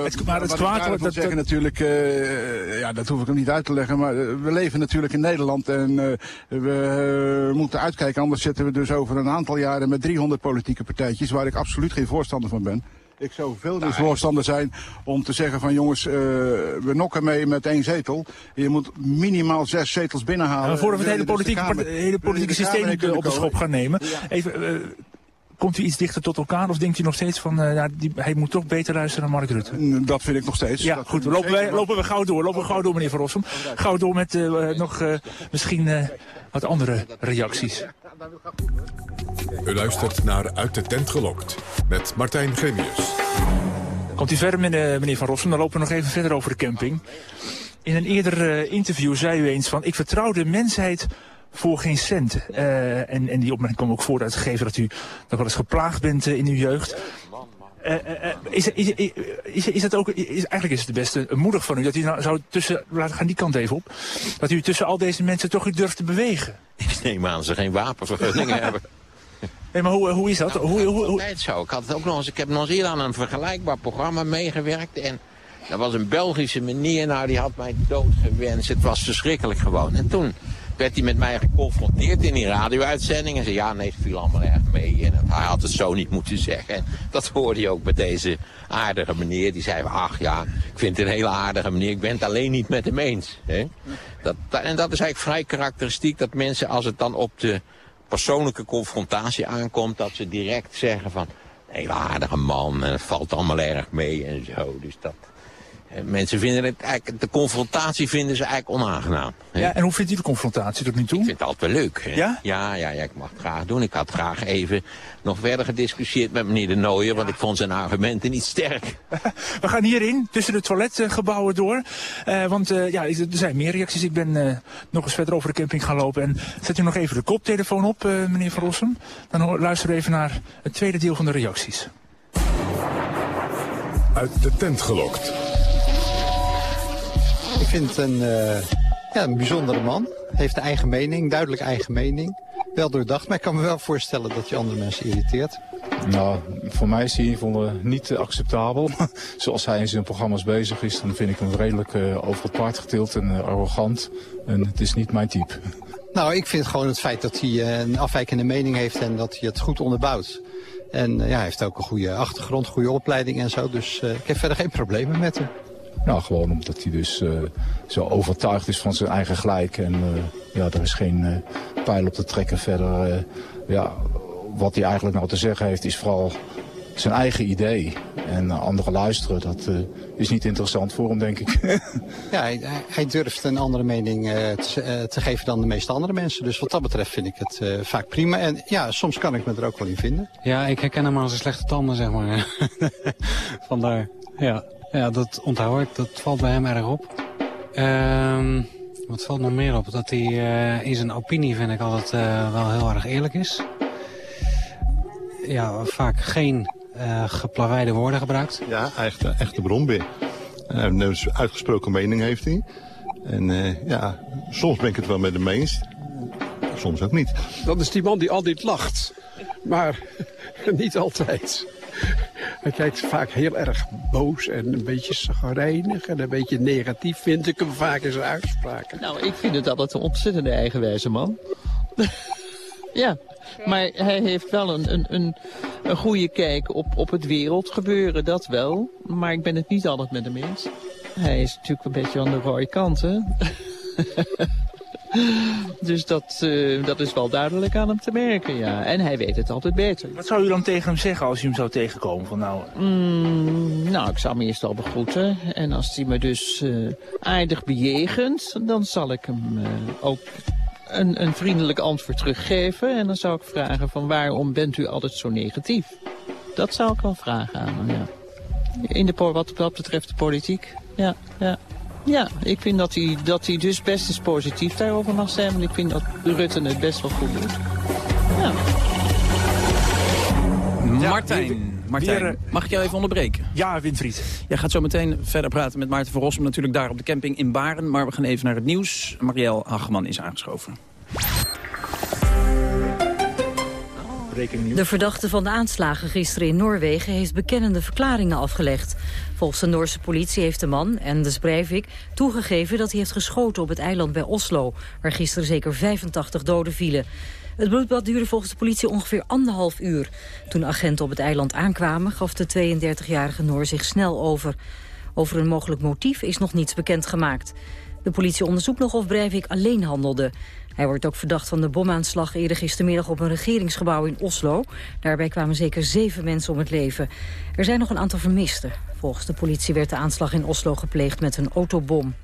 het, maar het kwaad dat... zeggen natuurlijk, uh, ja, dat hoef ik hem niet uit te leggen, maar uh, we leven natuurlijk in Nederland en we moeten uitkijken, anders zitten we dus over een aantal jaren met 300 politieke partijtjes, waar ik absoluut geen voorstander van ben. Ik zou veel meer voorstander zijn om te zeggen van jongens, uh, we nokken mee met één zetel. Je moet minimaal zes zetels binnenhalen. Ja, voordat we het hele politieke, Kamer, hele politieke systeem op de schop gaan nemen. Even, uh, Komt u iets dichter tot elkaar of denkt u nog steeds van uh, ja, die, hij moet toch beter luisteren naar Mark Rutte? Mm, dat vind ik nog steeds. Ja, goed. Lopen, wij, lopen we gauw door. Lopen we gauw door, meneer Van Rossum. Gauw door met uh, nog uh, misschien wat andere reacties. U luistert naar Uit de Tent Gelokt met Martijn Gremius. Komt u verder, meneer, meneer Van Rossum? Dan lopen we nog even verder over de camping. In een eerder interview zei u eens van... ik vertrouw de mensheid voor geen cent. Uh, en, en die opmerking kwam ook voor uit gegeven dat u nog wel eens geplaagd bent uh, in uw jeugd. Uh, is, is, is, is, het ook, eigenlijk is het de beste moedig van u dat u nou zou tussen, laten gaan die kant even op, dat u tussen al deze mensen toch u durft te bewegen. Ik neem aan ze geen wapenvergunningen hebben. Nee, maar hoe, hoe is dat? Hoe, hoe, hoe... zo. Ik had het ook nog eens, ik heb nog eens eerder aan een vergelijkbaar programma meegewerkt en dat was een Belgische meneer, nou die had mij doodgewenst. Het was verschrikkelijk gewoon. En toen werd hij met mij geconfronteerd in die radio-uitzending. En zei, ja, nee, het viel allemaal erg mee. En hij had het zo niet moeten zeggen. En dat hoorde hij ook met deze aardige meneer. Die zei, ach ja, ik vind het een hele aardige meneer. Ik ben het alleen niet met hem eens. Hè? Dat, en dat is eigenlijk vrij karakteristiek. Dat mensen, als het dan op de persoonlijke confrontatie aankomt... dat ze direct zeggen van, een hele aardige man. En het valt allemaal erg mee en zo. Dus dat... Eh, mensen vinden het eigenlijk, de confrontatie vinden ze eigenlijk onaangenaam. Ja, en hoe vindt u de confrontatie tot nu toe? Ik vind het altijd wel leuk. Hè? Ja? ja? Ja, ja, ik mag het graag doen. Ik had graag even nog verder gediscussieerd met meneer De Nooijer, want ik vond zijn argumenten niet sterk. We gaan hierin, tussen de toiletgebouwen door. Uh, want uh, ja, er zijn meer reacties. Ik ben uh, nog eens verder over de camping gaan lopen. En zet u nog even de koptelefoon op, meneer Van Rossum. Dan luisteren we even naar het tweede deel van de reacties. Uit de tent gelokt. Ik vind een, uh, ja, een bijzondere man. Heeft een eigen mening, duidelijk eigen mening. Wel doordacht, maar ik kan me wel voorstellen dat je andere mensen irriteert. Nou, voor mij is hij in ieder geval niet acceptabel. Zoals hij in zijn programma's bezig is, dan vind ik hem redelijk uh, over het paard getild en uh, arrogant. En het is niet mijn type. Nou, ik vind gewoon het feit dat hij een afwijkende mening heeft en dat hij het goed onderbouwt. En ja, hij heeft ook een goede achtergrond, goede opleiding en zo. Dus ik heb verder geen problemen met hem. Nou, gewoon omdat hij dus uh, zo overtuigd is van zijn eigen gelijk. En uh, ja, er is geen uh, pijl op te trekken verder. ja, wat hij eigenlijk nou te zeggen heeft is vooral zijn eigen idee. En anderen luisteren, dat is niet interessant voor hem, denk ik. ja, hij, hij, durft een andere mening te, te, geven dan de meeste andere mensen. Dus wat dat betreft vind ik het vaak prima. En ja, soms kan ik me er ook wel in vinden. Ja, ik herken hem als een slechte tanden, zeg maar. Vandaar, ja. Ja, dat onthoud ik. Dat valt bij hem erg op. Um, wat valt nog meer op? Dat hij uh, in zijn opinie, vind ik, altijd uh, wel heel erg eerlijk is. Ja, vaak geen uh, geplaveide woorden gebruikt. Ja, echte, echte bronbeer. Een uitgesproken mening heeft hij. En ja, soms ben ik het wel met hem eens. Soms ook niet. Dat is die man die altijd lacht. Maar niet altijd. Hij kijkt vaak heel erg boos en een beetje zagrijnig en een beetje negatief vind ik hem vaak in zijn uitspraken. Nou, ik vind het altijd een ontzettende eigenwijze man. ja, maar hij heeft wel een, een, een, een goede kijk op, op het wereldgebeuren, dat wel. Maar ik ben het niet altijd met hem eens. Hij is natuurlijk een beetje aan de rode kant, hè? Dus dat, uh, dat is wel duidelijk aan hem te merken, ja. En hij weet het altijd beter. Wat zou u dan tegen hem zeggen als u hem zou tegenkomen? Van nou... Mm, nou, ik zou hem eerst al begroeten. En als hij me dus uh, aardig bejegent, dan zal ik hem uh, ook een, een vriendelijk antwoord teruggeven. En dan zou ik vragen van waarom bent u altijd zo negatief? Dat zou ik wel vragen aan hem, ja. In de, wat, wat betreft de politiek, ja, ja. Ja, ik vind dat hij, dat hij dus best eens positief daarover mag zijn. Want ik vind dat Rutte het best wel goed doet. Ja. Martijn, Martijn mag ik jou even onderbreken? Ja, Winfried. Jij gaat zo meteen verder praten met Maarten van Rossum, natuurlijk daar op de camping in Baren. Maar we gaan even naar het nieuws. Marielle Hageman is aangeschoven. De verdachte van de aanslagen gisteren in Noorwegen heeft bekennende verklaringen afgelegd. Volgens de Noorse politie heeft de man, Anders Breivik, toegegeven dat hij heeft geschoten op het eiland bij Oslo, waar gisteren zeker 85 doden vielen. Het bloedbad duurde volgens de politie ongeveer anderhalf uur. Toen agenten op het eiland aankwamen, gaf de 32-jarige Noor zich snel over. Over een mogelijk motief is nog niets bekendgemaakt. De politie onderzoekt nog of Breivik alleen handelde. Hij wordt ook verdacht van de bomaanslag eerder gistermiddag op een regeringsgebouw in Oslo. Daarbij kwamen zeker zeven mensen om het leven. Er zijn nog een aantal vermisten. Volgens de politie werd de aanslag in Oslo gepleegd met een autobom.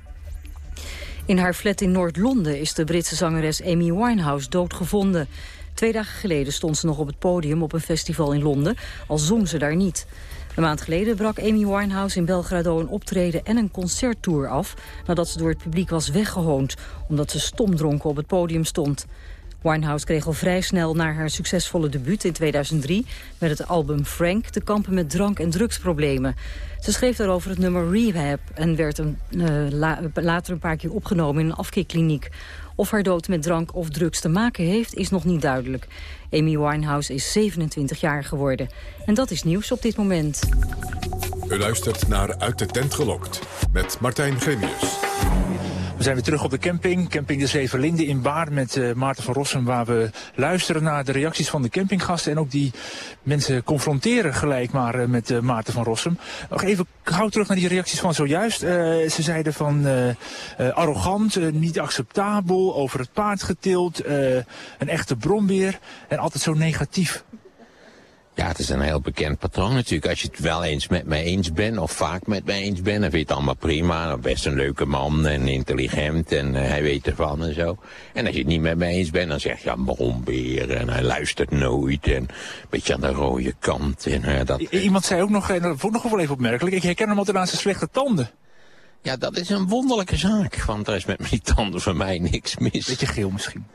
In haar flat in Noord-Londen is de Britse zangeres Amy Winehouse doodgevonden. Twee dagen geleden stond ze nog op het podium op een festival in Londen, al zong ze daar niet. Een maand geleden brak Amy Winehouse in Belgrado een optreden en een concerttour af... nadat ze door het publiek was weggehoond, omdat ze stomdronken op het podium stond. Winehouse kreeg al vrij snel na haar succesvolle debuut in 2003... met het album Frank te kampen met drank- en drugsproblemen. Ze schreef daarover het nummer Rehab en werd een, uh, later een paar keer opgenomen in een afkeerkliniek. Of haar dood met drank of drugs te maken heeft, is nog niet duidelijk. Amy Winehouse is 27 jaar geworden. En dat is nieuws op dit moment. U luistert naar Uit de Tent Gelokt met Martijn Gremius. We zijn weer terug op de camping, camping de Zevenlinde in Baar met uh, Maarten van Rossum... waar we luisteren naar de reacties van de campinggasten... en ook die mensen confronteren gelijk maar uh, met uh, Maarten van Rossum. Nog even gauw terug naar die reacties van zojuist. ze zeiden van arrogant, niet acceptabel, over het paard getild... een echte brombeer en altijd zo negatief. Ja, het is een heel bekend patroon natuurlijk. Als je het wel eens met mij eens bent, of vaak met mij eens bent, dan vind je het allemaal prima. Best een leuke man en intelligent en uh, hij weet ervan en zo. En als je het niet met mij eens bent, dan zeg je, ja, brombeer en hij luistert nooit en een beetje aan de rode kant. En, uh, dat... Iemand zei ook nog, en dat vond ik nog wel even opmerkelijk, ik herken hem altijd aan zijn slechte tanden. Ja, dat is een wonderlijke zaak, want er is met die tanden van mij niks mis. Beetje geel misschien.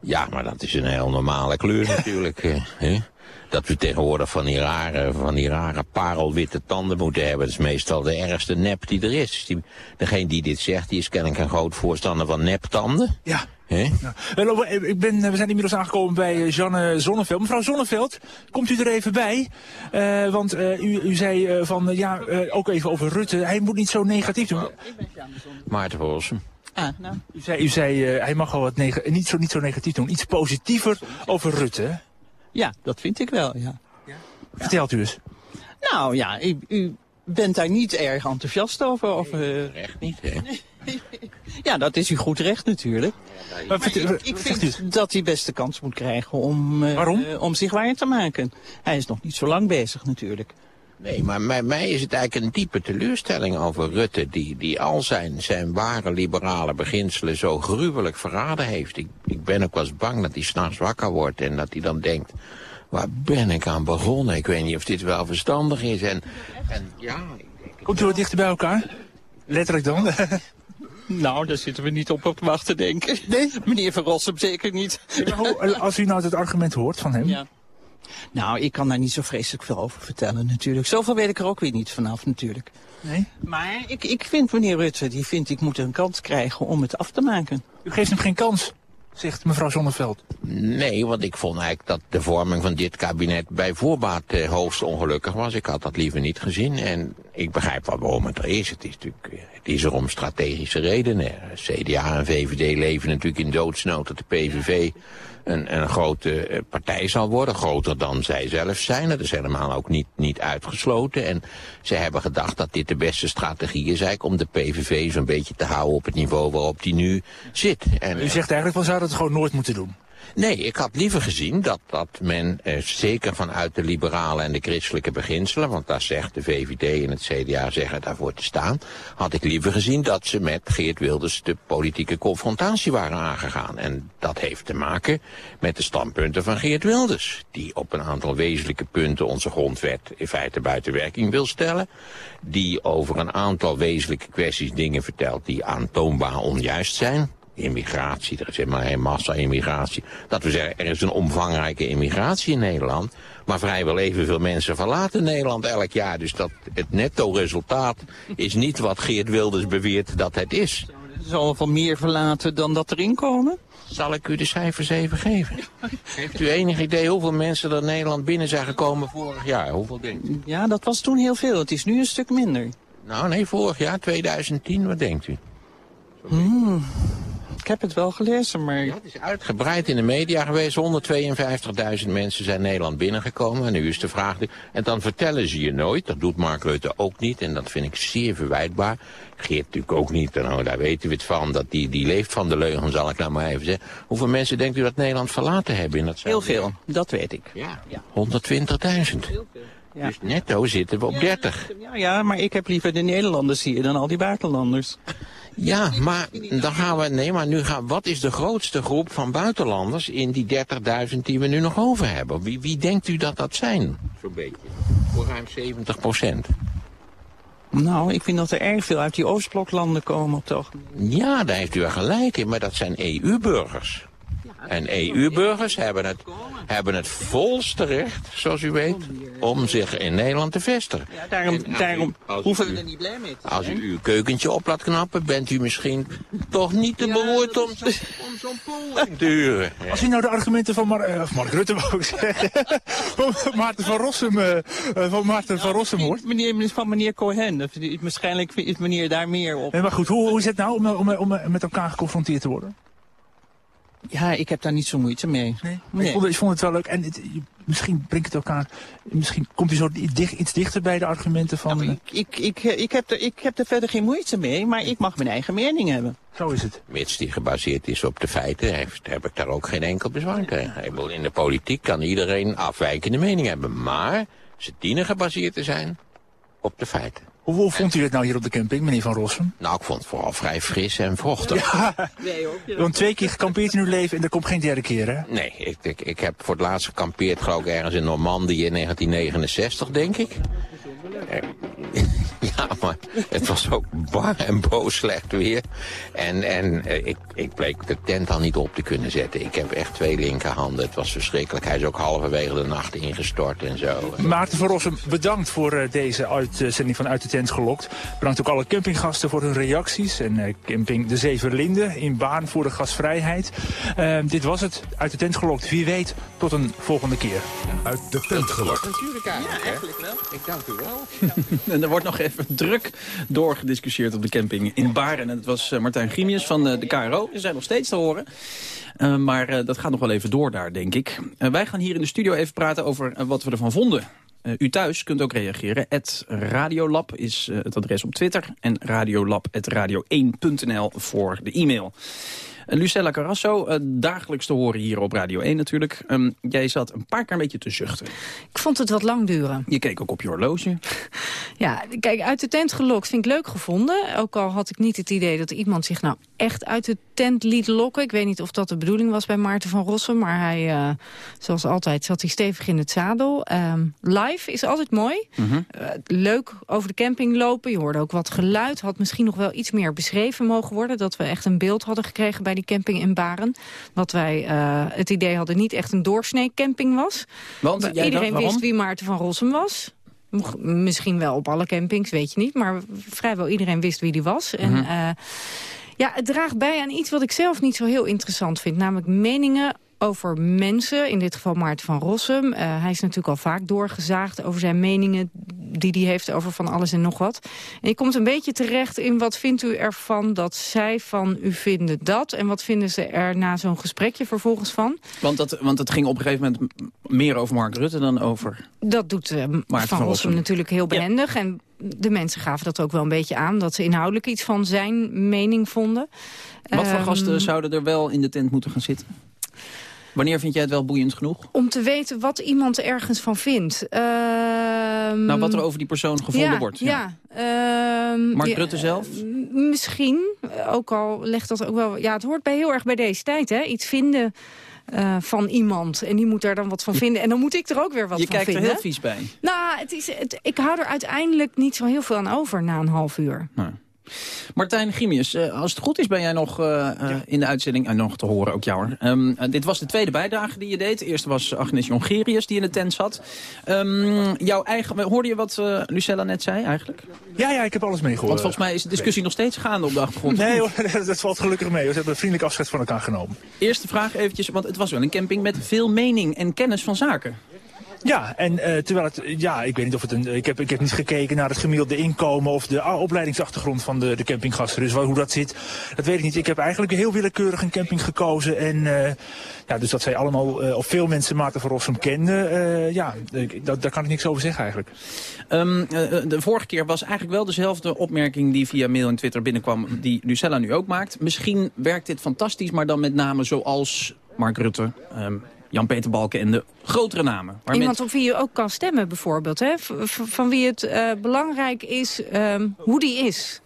Ja, maar dat is een heel normale kleur natuurlijk. hè? Dat we tegenwoordig van die rare, van die rare parelwitte tanden moeten hebben. Dat is meestal de ergste nep die er is. Die, degene die dit zegt, die is kennelijk een groot voorstander van neptanden. Ja. Ja. Ik ben, we zijn inmiddels aangekomen bij Janne Zonneveld. Mevrouw Zonneveld, komt u er even bij? Uh, want uh, u, u zei uh, van, ja, ook even over Rutte. Hij moet niet zo negatief doen. Maarten Volsen. Ah, nou. U zei, u zei hij mag al wat niet, zo, niet zo negatief doen. Iets positiever over Rutte. Ja, dat vind ik wel, ja. ja. Vertelt u eens. Nou ja, u, u, bent daar niet erg enthousiast over. Of, uh... Echt niet, hè? ja, dat is uw goed recht natuurlijk. maar ik, ik vind dat hij best de kans moet krijgen om, uh, om zich waar te maken. Hij is nog niet zo lang bezig natuurlijk. Nee, maar bij mij is het eigenlijk een diepe teleurstelling over Rutte... die, die al zijn, zijn ware liberale beginselen zo gruwelijk verraden heeft. Ik, ik ben ook wel eens bang dat hij s'nachts wakker wordt en dat hij dan denkt... waar ben ik aan begonnen? Ik weet niet of dit wel verstandig is. En, en ja... Komt u wat dichter bij elkaar? Letterlijk dan? Nou, daar zitten we niet op op wachten, denken. Nee? Meneer Van Rossum zeker niet. als u nou het argument hoort van hem... Ja. Nou, ik kan daar niet zo vreselijk veel over vertellen natuurlijk. Zoveel weet ik er ook weer niet vanaf natuurlijk. Nee? Maar ik, ik vind meneer Rutte, die vindt ik moet een kans krijgen om het af te maken. U geeft hem geen kans? zegt mevrouw Zonneveld. Nee, want ik vond eigenlijk dat de vorming van dit kabinet bij voorbaat eh, hoogst ongelukkig was. Ik had dat liever niet gezien en ik begrijp wel waarom het er is. Het is natuurlijk eh, het is er om strategische redenen. CDA en VVD leven natuurlijk in doodsnood dat de PVV een, een grote eh, partij zal worden. Groter dan zij zelf zijn. Dat is helemaal ook niet, niet uitgesloten. En ze hebben gedacht dat dit de beste strategie is eigenlijk om de PVV zo'n beetje te houden op het niveau waarop die nu zit. En, U zegt eigenlijk wel, zou dat gewoon nooit moeten doen? Nee, ik had liever gezien dat, dat men, eh, zeker vanuit de liberale en de christelijke beginselen, want daar zegt de VVD en het CDA zeggen daarvoor te staan, had ik liever gezien dat ze met Geert Wilders de politieke confrontatie waren aangegaan. En dat heeft te maken met de standpunten van Geert Wilders, die op een aantal wezenlijke punten onze grondwet in feite buiten werking wil stellen, die over een aantal wezenlijke kwesties dingen vertelt die aantoonbaar onjuist zijn immigratie, er is helemaal geen massa-immigratie. Dat we zeggen, er is een omvangrijke immigratie in Nederland. Maar vrijwel evenveel mensen verlaten Nederland elk jaar. Dus dat het netto-resultaat is niet wat Geert Wilders beweert dat het is. Het is al van meer verlaten dan dat erin komen? Zal ik u de cijfers even geven? Heeft u enig idee hoeveel mensen er Nederland binnen zijn gekomen vorig jaar? Hoeveel denkt u? Ja, dat was toen heel veel. Het is nu een stuk minder. Nou nee, vorig jaar, 2010, wat denkt u? Hmm. Ik heb het wel gelezen, maar... Ja, het is uitgebreid in de media geweest. 152.000 mensen zijn Nederland binnengekomen. En nu is de vraag... En dan vertellen ze je nooit. Dat doet Mark Rutte ook niet. En dat vind ik zeer verwijtbaar. Geert natuurlijk ook niet. Nou, daar weten we het van. Dat die, die leeft van de leugen, zal ik nou maar even zeggen. Hoeveel mensen denkt u dat Nederland verlaten hebben in dat Heel veel, dat weet ik. Ja, ja. 120.000. Ja. Dus netto zitten we op 30. Ja, ja, maar ik heb liever de Nederlanders hier dan al die buitenlanders. Ja, maar dan gaan we. Nee, maar nu gaan. Wat is de grootste groep van buitenlanders in die 30.000 die we nu nog over hebben? Wie, wie denkt u dat dat zijn? Zo'n beetje. Voor ruim 70 procent. Nou, ik vind dat er erg veel uit die Oostbloklanden komen op het ogenblik. Ja, daar heeft u er gelijk in, maar dat zijn EU-burgers. En EU-burgers hebben het, hebben het volste recht, zoals u weet, om zich in Nederland te vestigen. Ja, daarom, daarom hoeven we er niet blij mee te Als u uw keukentje op laat knappen, bent u misschien toch niet te beroerd om, om zo'n pool te huren. Als u nou de argumenten van Mar uh, Mark Rutte wou ik zeggen, van Maarten van Rossum, uh, van Maarten van Rossum hoort. Meneer, van meneer Cohen, waarschijnlijk is meneer daar meer op. Nee, maar goed, hoe, hoe is het nou om, om, om met elkaar geconfronteerd te worden? Ja, ik heb daar niet zo moeite mee. Nee, nee. Ik, vond ik, vond het, wel leuk. En het, misschien brengt het elkaar... Misschien komt u zo dicht, iets dichter bij de argumenten van... Nou, ik, ik, ik, ik, heb er, ik heb er verder geen moeite mee, maar ik mag mijn eigen mening hebben. Zo is het. Mits die gebaseerd is op de feiten, heeft, heb ik daar ook geen enkel bezwaar tegen. In de politiek kan iedereen afwijkende mening hebben. Maar ze dienen gebaseerd te zijn op de feiten. Hoe, hoe vond u het nou hier op de camping, meneer Van Rossum? Nou, ik vond het vooral vrij fris en vochtig. Ja, want twee keer gekampeerd in uw leven en dat komt geen derde keer, hè? Nee, ik, ik, ik heb voor het laatst gekampeerd, geloof ik, ergens in Normandië in 1969, denk ik. Ja, maar het was ook bar en boos slecht weer. En, en ik, ik bleek de tent al niet op te kunnen zetten. Ik heb echt twee linkerhanden. Het was verschrikkelijk. Hij is ook halverwege de nacht ingestort en zo. Maarten van Rossum, bedankt voor deze uitzending van Uit de Tent Gelokt. Bedankt ook alle campinggasten voor hun reacties. En camping De Zeven Linden in Baan voor de gasvrijheid. Uh, dit was het. Uit de Tent Gelokt. Wie weet, tot een volgende keer. Uit de Tent Gelokt. Natuurlijk eigenlijk, ja, eigenlijk wel. Ik dank u wel. en er wordt nog even druk doorgediscussieerd op de camping in Baren. En het was Martijn Grimius van de KRO. Ze zijn nog steeds te horen. Uh, maar dat gaat nog wel even door daar, denk ik. Wij gaan hier in de studio even praten over wat we ervan vonden. u thuis kunt ook reageren. Het Radiolab is het adres op Twitter. En radiolab.radio1.nl voor de e-mail. Lucella Carrasso, uh, dagelijks te horen hier op Radio 1 natuurlijk. Um, jij zat een paar keer een beetje te zuchten. Ik vond het wat lang duren. Je keek ook op je horloge. Ja, kijk, uit de tent gelokt vind ik leuk gevonden. Ook al had ik niet het idee dat iemand zich nou echt uit de tent liet lokken. Ik weet niet of dat de bedoeling was bij Maarten van Rossum. Maar hij, uh, zoals altijd, zat hij stevig in het zadel. Um, live is altijd mooi. Mm -hmm. uh, leuk over de camping lopen. Je hoorde ook wat geluid. Had misschien nog wel iets meer beschreven mogen worden. Dat we echt een beeld hadden gekregen bij die camping in Baren. Wat wij uh, het idee hadden niet echt een doorsnee camping was. Want, maar iedereen dacht, wist wie Maarten van Rossum was. Misschien wel op alle campings, weet je niet. Maar vrijwel iedereen wist wie die was. En, mm -hmm. uh, Ja, het draagt bij aan iets wat ik zelf niet zo heel interessant vind. Namelijk meningen over mensen, in dit geval Maarten van Rossum. Uh, hij is natuurlijk al vaak doorgezaagd over zijn meningen die hij heeft over van alles en nog wat. En je komt een beetje terecht in wat vindt u ervan dat zij van u vinden dat... en wat vinden ze er na zo'n gesprekje vervolgens van? Want, dat, want het ging op een gegeven moment meer over Mark Rutte dan over... Dat doet uh, Van, Rossum natuurlijk heel behendig. En de mensen gaven dat ook wel een beetje aan... dat ze inhoudelijk iets van zijn mening vonden. Wat voor um, gasten zouden er wel in de tent moeten gaan zitten? Wanneer vind jij het wel boeiend genoeg? Om te weten wat iemand ergens van vindt. Uh, nou, wat er over die persoon gevonden ja, wordt. Ja. ja. Uh, Mark Rutte zelf? Misschien. Ook al legt dat ook wel... Ja, het hoort bij heel erg bij deze tijd, hè. Iets vinden... Uh, van iemand. En die moet daar dan wat van vinden. En dan moet ik er ook weer wat je van vinden. Je kijkt er heel vies bij. Nou, het is, het, ik hou er uiteindelijk niet zo heel veel aan over na een half uur. Nou. Martijn Gimius, uh, als het goed is ben jij nog uh, ja. in de uitzending, en nog te horen ook jou. Um, dit was de tweede bijdrage die je deed. De eerste was Agnes Jongerius die in de tent zat. Um, jouw eigen, hoorde je wat Lucella net zei eigenlijk? Ja, ja, ik heb alles meegehoord. Want volgens mij is de discussie nog steeds gaande op de achtergrond. Nee hoor, dat valt gelukkig mee. We hebben vriendelijk afscheid van elkaar genomen. Eerste vraag eventjes, want het was wel een camping met veel mening en kennis van zaken. Ja, en uh, terwijl het, ja, ik weet niet of het een, ik heb, ik heb niet gekeken naar het gemiddelde inkomen of de opleidingsachtergrond van de, de campinggasten. Dus hoe dat zit, dat weet ik niet. Ik heb eigenlijk heel willekeurig een camping gekozen en, uh, ja, dus dat zij allemaal, uh, of veel mensen Maarten van Rossum kenden, ja, dat, daar kan ik niks over zeggen eigenlijk. Um, de vorige keer was eigenlijk wel dezelfde opmerking die via mail en Twitter binnenkwam, die Lucella nu ook maakt. Misschien werkt dit fantastisch, maar dan met name zoals Mark Rutte, um, Jan-Peter de grotere namen. Iemand op wie je ook kan stemmen bijvoorbeeld. Hè? van wie het uh, belangrijk is um, hoe die is.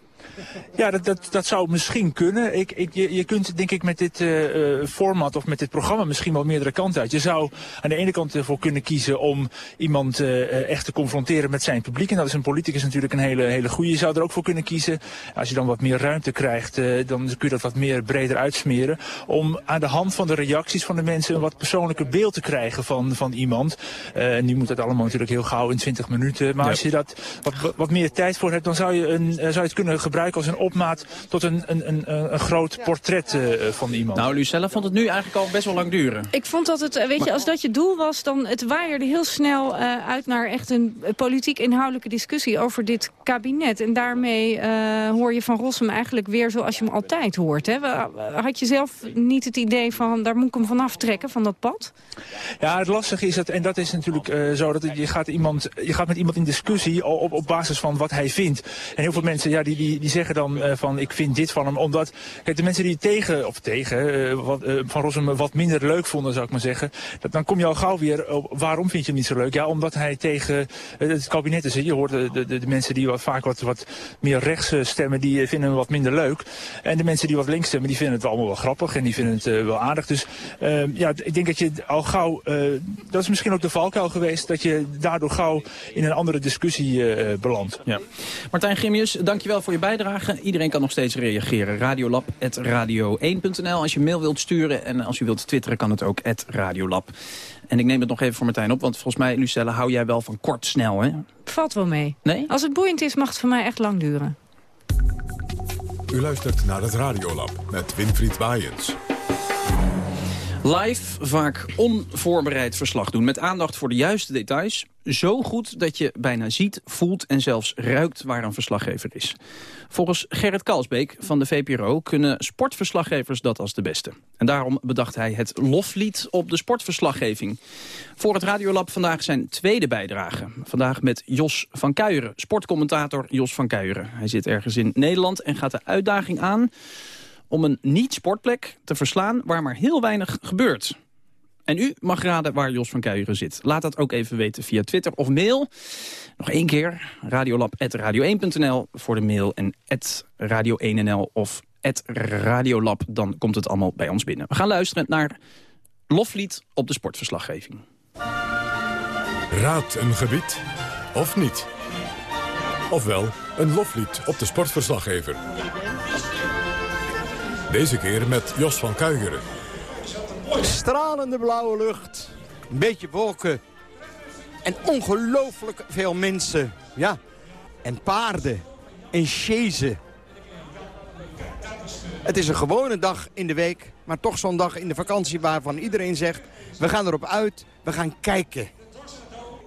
Ja, dat, dat, dat zou misschien kunnen. Ik, ik, je, je kunt denk ik met dit uh, format of met dit programma misschien wel meerdere kanten uit. Je zou aan de ene kant ervoor kunnen kiezen om iemand uh, echt te confronteren met zijn publiek. En dat is een politicus natuurlijk een hele, hele goede. Je zou er ook voor kunnen kiezen, als je dan wat meer ruimte krijgt, uh, dan kun je dat wat meer breder uitsmeren. Om aan de hand van de reacties van de mensen een wat persoonlijker beeld te krijgen van, van iemand. En nu moet dat allemaal natuurlijk heel gauw in 20 minuten. Maar ja. als je dat wat, wat meer tijd voor hebt, dan zou je, een, zou je het kunnen gebruiken als een opmaat tot een, een, een, een groot portret uh, van iemand. Nou, Lucella vond het nu eigenlijk al best wel lang duren. Ik vond dat het, weet je, als dat je doel was, dan het waaierde heel snel uh, uit naar echt een politiek inhoudelijke discussie over dit kabinet. En daarmee uh, hoor je van Rossum eigenlijk weer zoals je hem altijd hoort. Hè? Had je zelf niet het idee van, daar moet ik hem vanaf trekken, van dat pad? Ja, het lastige is dat, en dat is natuurlijk uh, zo, dat je gaat, iemand, je gaat met iemand in discussie op, op basis van wat hij vindt. En heel veel mensen, ja, die, die, die zeggen dan uh, van ik vind dit van hem. Omdat kijk, de mensen die tegen, of tegen uh, wat, uh, Van Rossum wat minder leuk vonden, zou ik maar zeggen. Dat, dan kom je al gauw weer op waarom vind je hem niet zo leuk? Ja, omdat hij tegen het kabinet is. Je hoort de, de, de mensen die wat, vaak wat, wat meer rechts stemmen, die vinden hem wat minder leuk. En de mensen die wat links stemmen, die vinden het allemaal wel grappig. En die vinden het wel aardig. Dus ja, ik denk dat je al gauw, dat is misschien ook de valkuil geweest, dat je daardoor gauw in een andere discussie belandt. Ja. Martijn Grimmius, dankjewel voor je bijdrage. Iedereen kan nog steeds reageren. Radiolab.radio1.nl als je mail wilt sturen. En als je wilt twitteren kan het ook Radiolab. En ik neem het nog even voor Martijn op. Want volgens mij, Lucelle, hou jij wel van kort snel, hè? Valt wel mee. Nee? Als het boeiend is, mag het voor mij echt lang duren. U luistert naar het Radiolab met Winfried Waaiens. Live vaak onvoorbereid verslag doen met aandacht voor de juiste details. Zo goed dat je bijna ziet, voelt en zelfs ruikt waar een verslaggever is. Volgens Gerrit Kalsbeek van de VPRO kunnen sportverslaggevers dat als de beste. En daarom bedacht hij het loflied op de sportverslaggeving. Voor het Radiolab vandaag zijn tweede bijdrage. Vandaag met Jos van Kuijeren, sportcommentator Jos van Kuijeren. Hij zit ergens in Nederland en gaat de uitdaging aan om een niet-sportplek te verslaan waar maar heel weinig gebeurt. En u mag raden waar Jos van Kuijeren zit. Laat dat ook even weten via Twitter of mail. Nog één keer, radiolab.radio1.nl voor de mail... en radio1nl of radiolab, dan komt het allemaal bij ons binnen. We gaan luisteren naar Loflied op de sportverslaggeving. Raad een gebied of niet. Ofwel een loflied op de sportverslaggever. Deze keer met Jos van Kuijeren. Stralende blauwe lucht, een beetje wolken en ongelooflijk veel mensen. Ja, en paarden en chasen. Het is een gewone dag in de week, maar toch zo'n dag in de vakantie waarvan iedereen zegt... we gaan erop uit, we gaan kijken.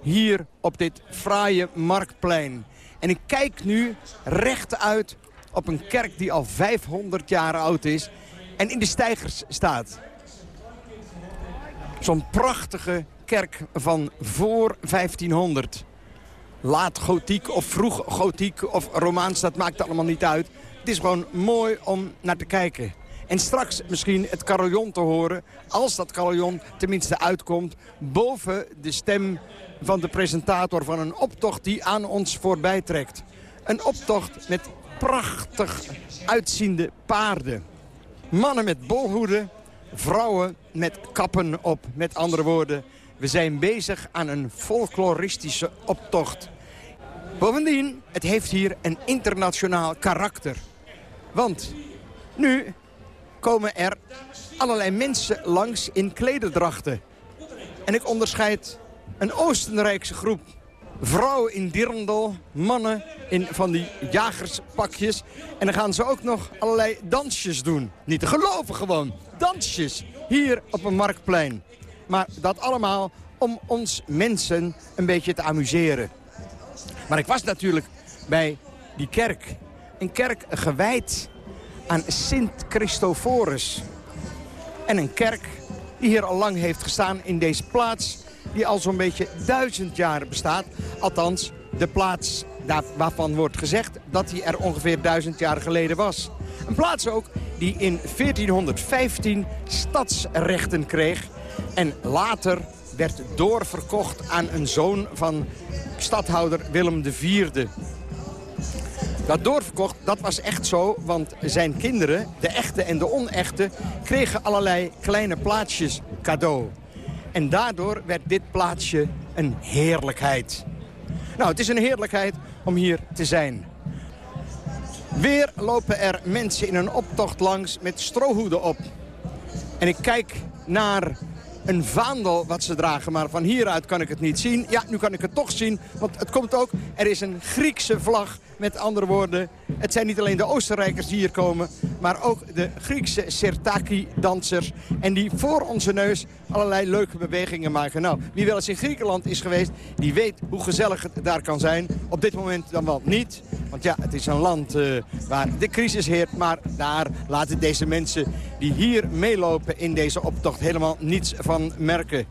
Hier op dit fraaie marktplein. En ik kijk nu rechtuit op een kerk die al 500 jaar oud is en in de stijgers staat. Zo'n prachtige kerk van voor 1500. Laat gotiek of vroeg gotiek of romaans, dat maakt allemaal niet uit. Het is gewoon mooi om naar te kijken. En straks misschien het carillon te horen, als dat carillon tenminste uitkomt... boven de stem van de presentator van een optocht die aan ons voorbij trekt. Een optocht met prachtig uitziende paarden. Mannen met bolhoeden, vrouwen met kappen op. Met andere woorden, we zijn bezig aan een folkloristische optocht. Bovendien, het heeft hier een internationaal karakter. Want nu komen er allerlei mensen langs in klederdrachten. En ik onderscheid een Oostenrijkse groep. Vrouwen in dirndl, mannen in van die jagerspakjes. En dan gaan ze ook nog allerlei dansjes doen. Niet te geloven gewoon. Dansjes. Hier op een marktplein. Maar dat allemaal om ons mensen een beetje te amuseren. Maar ik was natuurlijk bij die kerk. Een kerk gewijd aan Sint Christophorus. En een kerk die hier al lang heeft gestaan in deze plaats... die al zo'n beetje duizend jaar bestaat. Althans, de plaats waarvan wordt gezegd dat hij er ongeveer duizend jaar geleden was. Een plaats ook die in 1415 stadsrechten kreeg... en later werd doorverkocht aan een zoon van stadhouder Willem IV. Dat doorverkocht, dat was echt zo, want zijn kinderen, de echte en de onechte... kregen allerlei kleine plaatsjes cadeau. En daardoor werd dit plaatsje een heerlijkheid. Nou, het is een heerlijkheid om hier te zijn. Weer lopen er mensen in een optocht langs met strohoeden op. En ik kijk naar een vaandel wat ze dragen. Maar van hieruit kan ik het niet zien. Ja, nu kan ik het toch zien. Want het komt ook, er is een Griekse vlag. Met andere woorden, het zijn niet alleen de Oostenrijkers die hier komen... maar ook de Griekse Sirtaki-dansers. En die voor onze neus allerlei leuke bewegingen maken. Nou, wie wel eens in Griekenland is geweest... die weet hoe gezellig het daar kan zijn. Op dit moment dan wel niet. Want ja, het is een land uh, waar de crisis heert. Maar daar laten deze mensen die hier meelopen in deze optocht... helemaal niets van merken.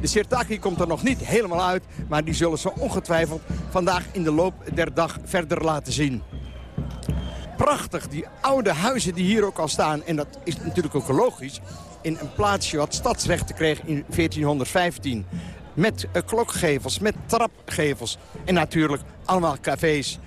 De Sirtaki komt er nog niet helemaal uit, maar die zullen ze ongetwijfeld vandaag in de loop der dag verder laten zien. Prachtig, die oude huizen die hier ook al staan. En dat is natuurlijk ook logisch. In een plaatsje wat stadsrechten kreeg in 1415. Met uh, klokgevels, met trapgevels. En natuurlijk allemaal cafés.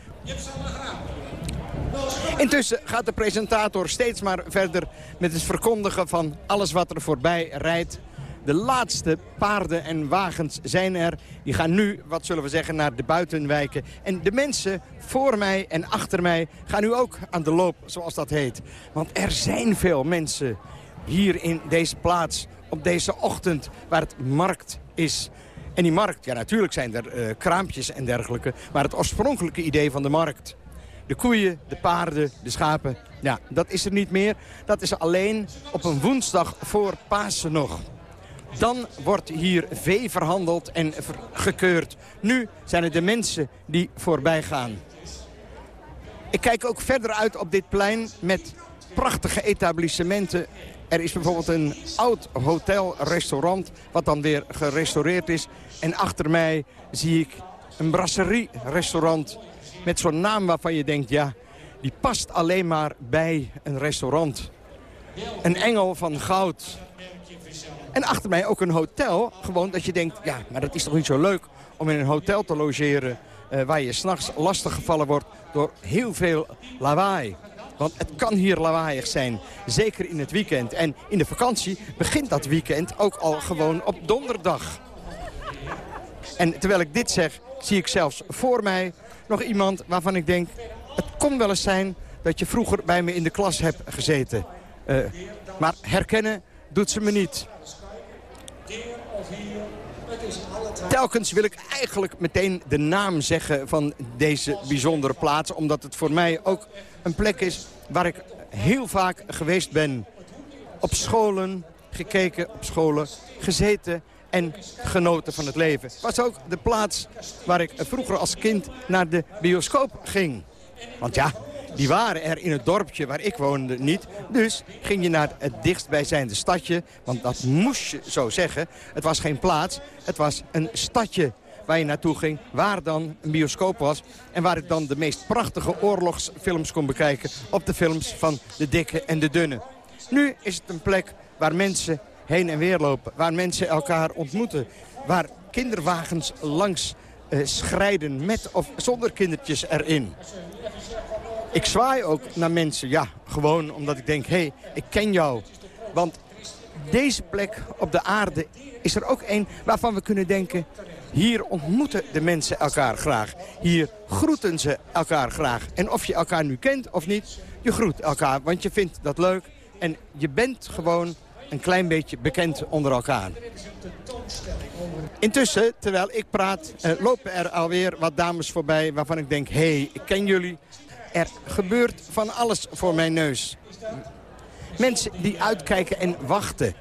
Intussen gaat de presentator steeds maar verder met het verkondigen van alles wat er voorbij rijdt. De laatste paarden en wagens zijn er. Die gaan nu, wat zullen we zeggen, naar de buitenwijken. En de mensen voor mij en achter mij gaan nu ook aan de loop, zoals dat heet. Want er zijn veel mensen hier in deze plaats op deze ochtend waar het markt is. En die markt, ja natuurlijk zijn er uh, kraampjes en dergelijke. Maar het oorspronkelijke idee van de markt... De koeien, de paarden, de schapen, ja, dat is er niet meer. Dat is alleen op een woensdag voor Pasen nog. Dan wordt hier vee verhandeld en gekeurd. Nu zijn het de mensen die voorbij gaan. Ik kijk ook verder uit op dit plein met prachtige etablissementen. Er is bijvoorbeeld een oud hotel-restaurant wat dan weer gerestaureerd is. En achter mij zie ik een brasserie-restaurant met zo'n naam waarvan je denkt... ja, die past alleen maar bij een restaurant. Een engel van goud en achter mij ook een hotel. Gewoon dat je denkt, ja, maar dat is toch niet zo leuk om in een hotel te logeren... Uh, waar je s'nachts lastig gevallen wordt door heel veel lawaai. Want het kan hier lawaaiig zijn, zeker in het weekend. En in de vakantie begint dat weekend ook al gewoon op donderdag. En terwijl ik dit zeg, zie ik zelfs voor mij nog iemand waarvan ik denk... het kon wel eens zijn dat je vroeger bij me in de klas hebt gezeten. Uh, maar herkennen doet ze me niet. Telkens wil ik eigenlijk meteen de naam zeggen van deze bijzondere plaats. Omdat het voor mij ook een plek is waar ik heel vaak geweest ben. Op scholen, gekeken op scholen, gezeten en genoten van het leven. Het was ook de plaats waar ik vroeger als kind naar de bioscoop ging. Want ja, die waren er in het dorpje waar ik woonde niet. Dus ging je naar het dichtstbijzijnde stadje. Want dat moest je zo zeggen. Het was geen plaats, het was een stadje waar je naartoe ging. Waar dan een bioscoop was. En waar ik dan de meest prachtige oorlogsfilms kon bekijken. Op de films van de dikke en de dunne. Nu is het een plek waar mensen heen en weer lopen. Waar mensen elkaar ontmoeten. Waar kinderwagens langs uh, schrijden met of zonder kindertjes erin. Ik zwaai ook naar mensen, ja, gewoon omdat ik denk, hé, hey, ik ken jou. Want deze plek op de aarde is er ook een waarvan we kunnen denken... hier ontmoeten de mensen elkaar graag. Hier groeten ze elkaar graag. En of je elkaar nu kent of niet, je groet elkaar. Want je vindt dat leuk en je bent gewoon een klein beetje bekend onder elkaar. Intussen, terwijl ik praat, eh, lopen er alweer wat dames voorbij... waarvan ik denk, hé, hey, ik ken jullie. Er gebeurt van alles voor mijn neus. Mensen die uitkijken en wachten.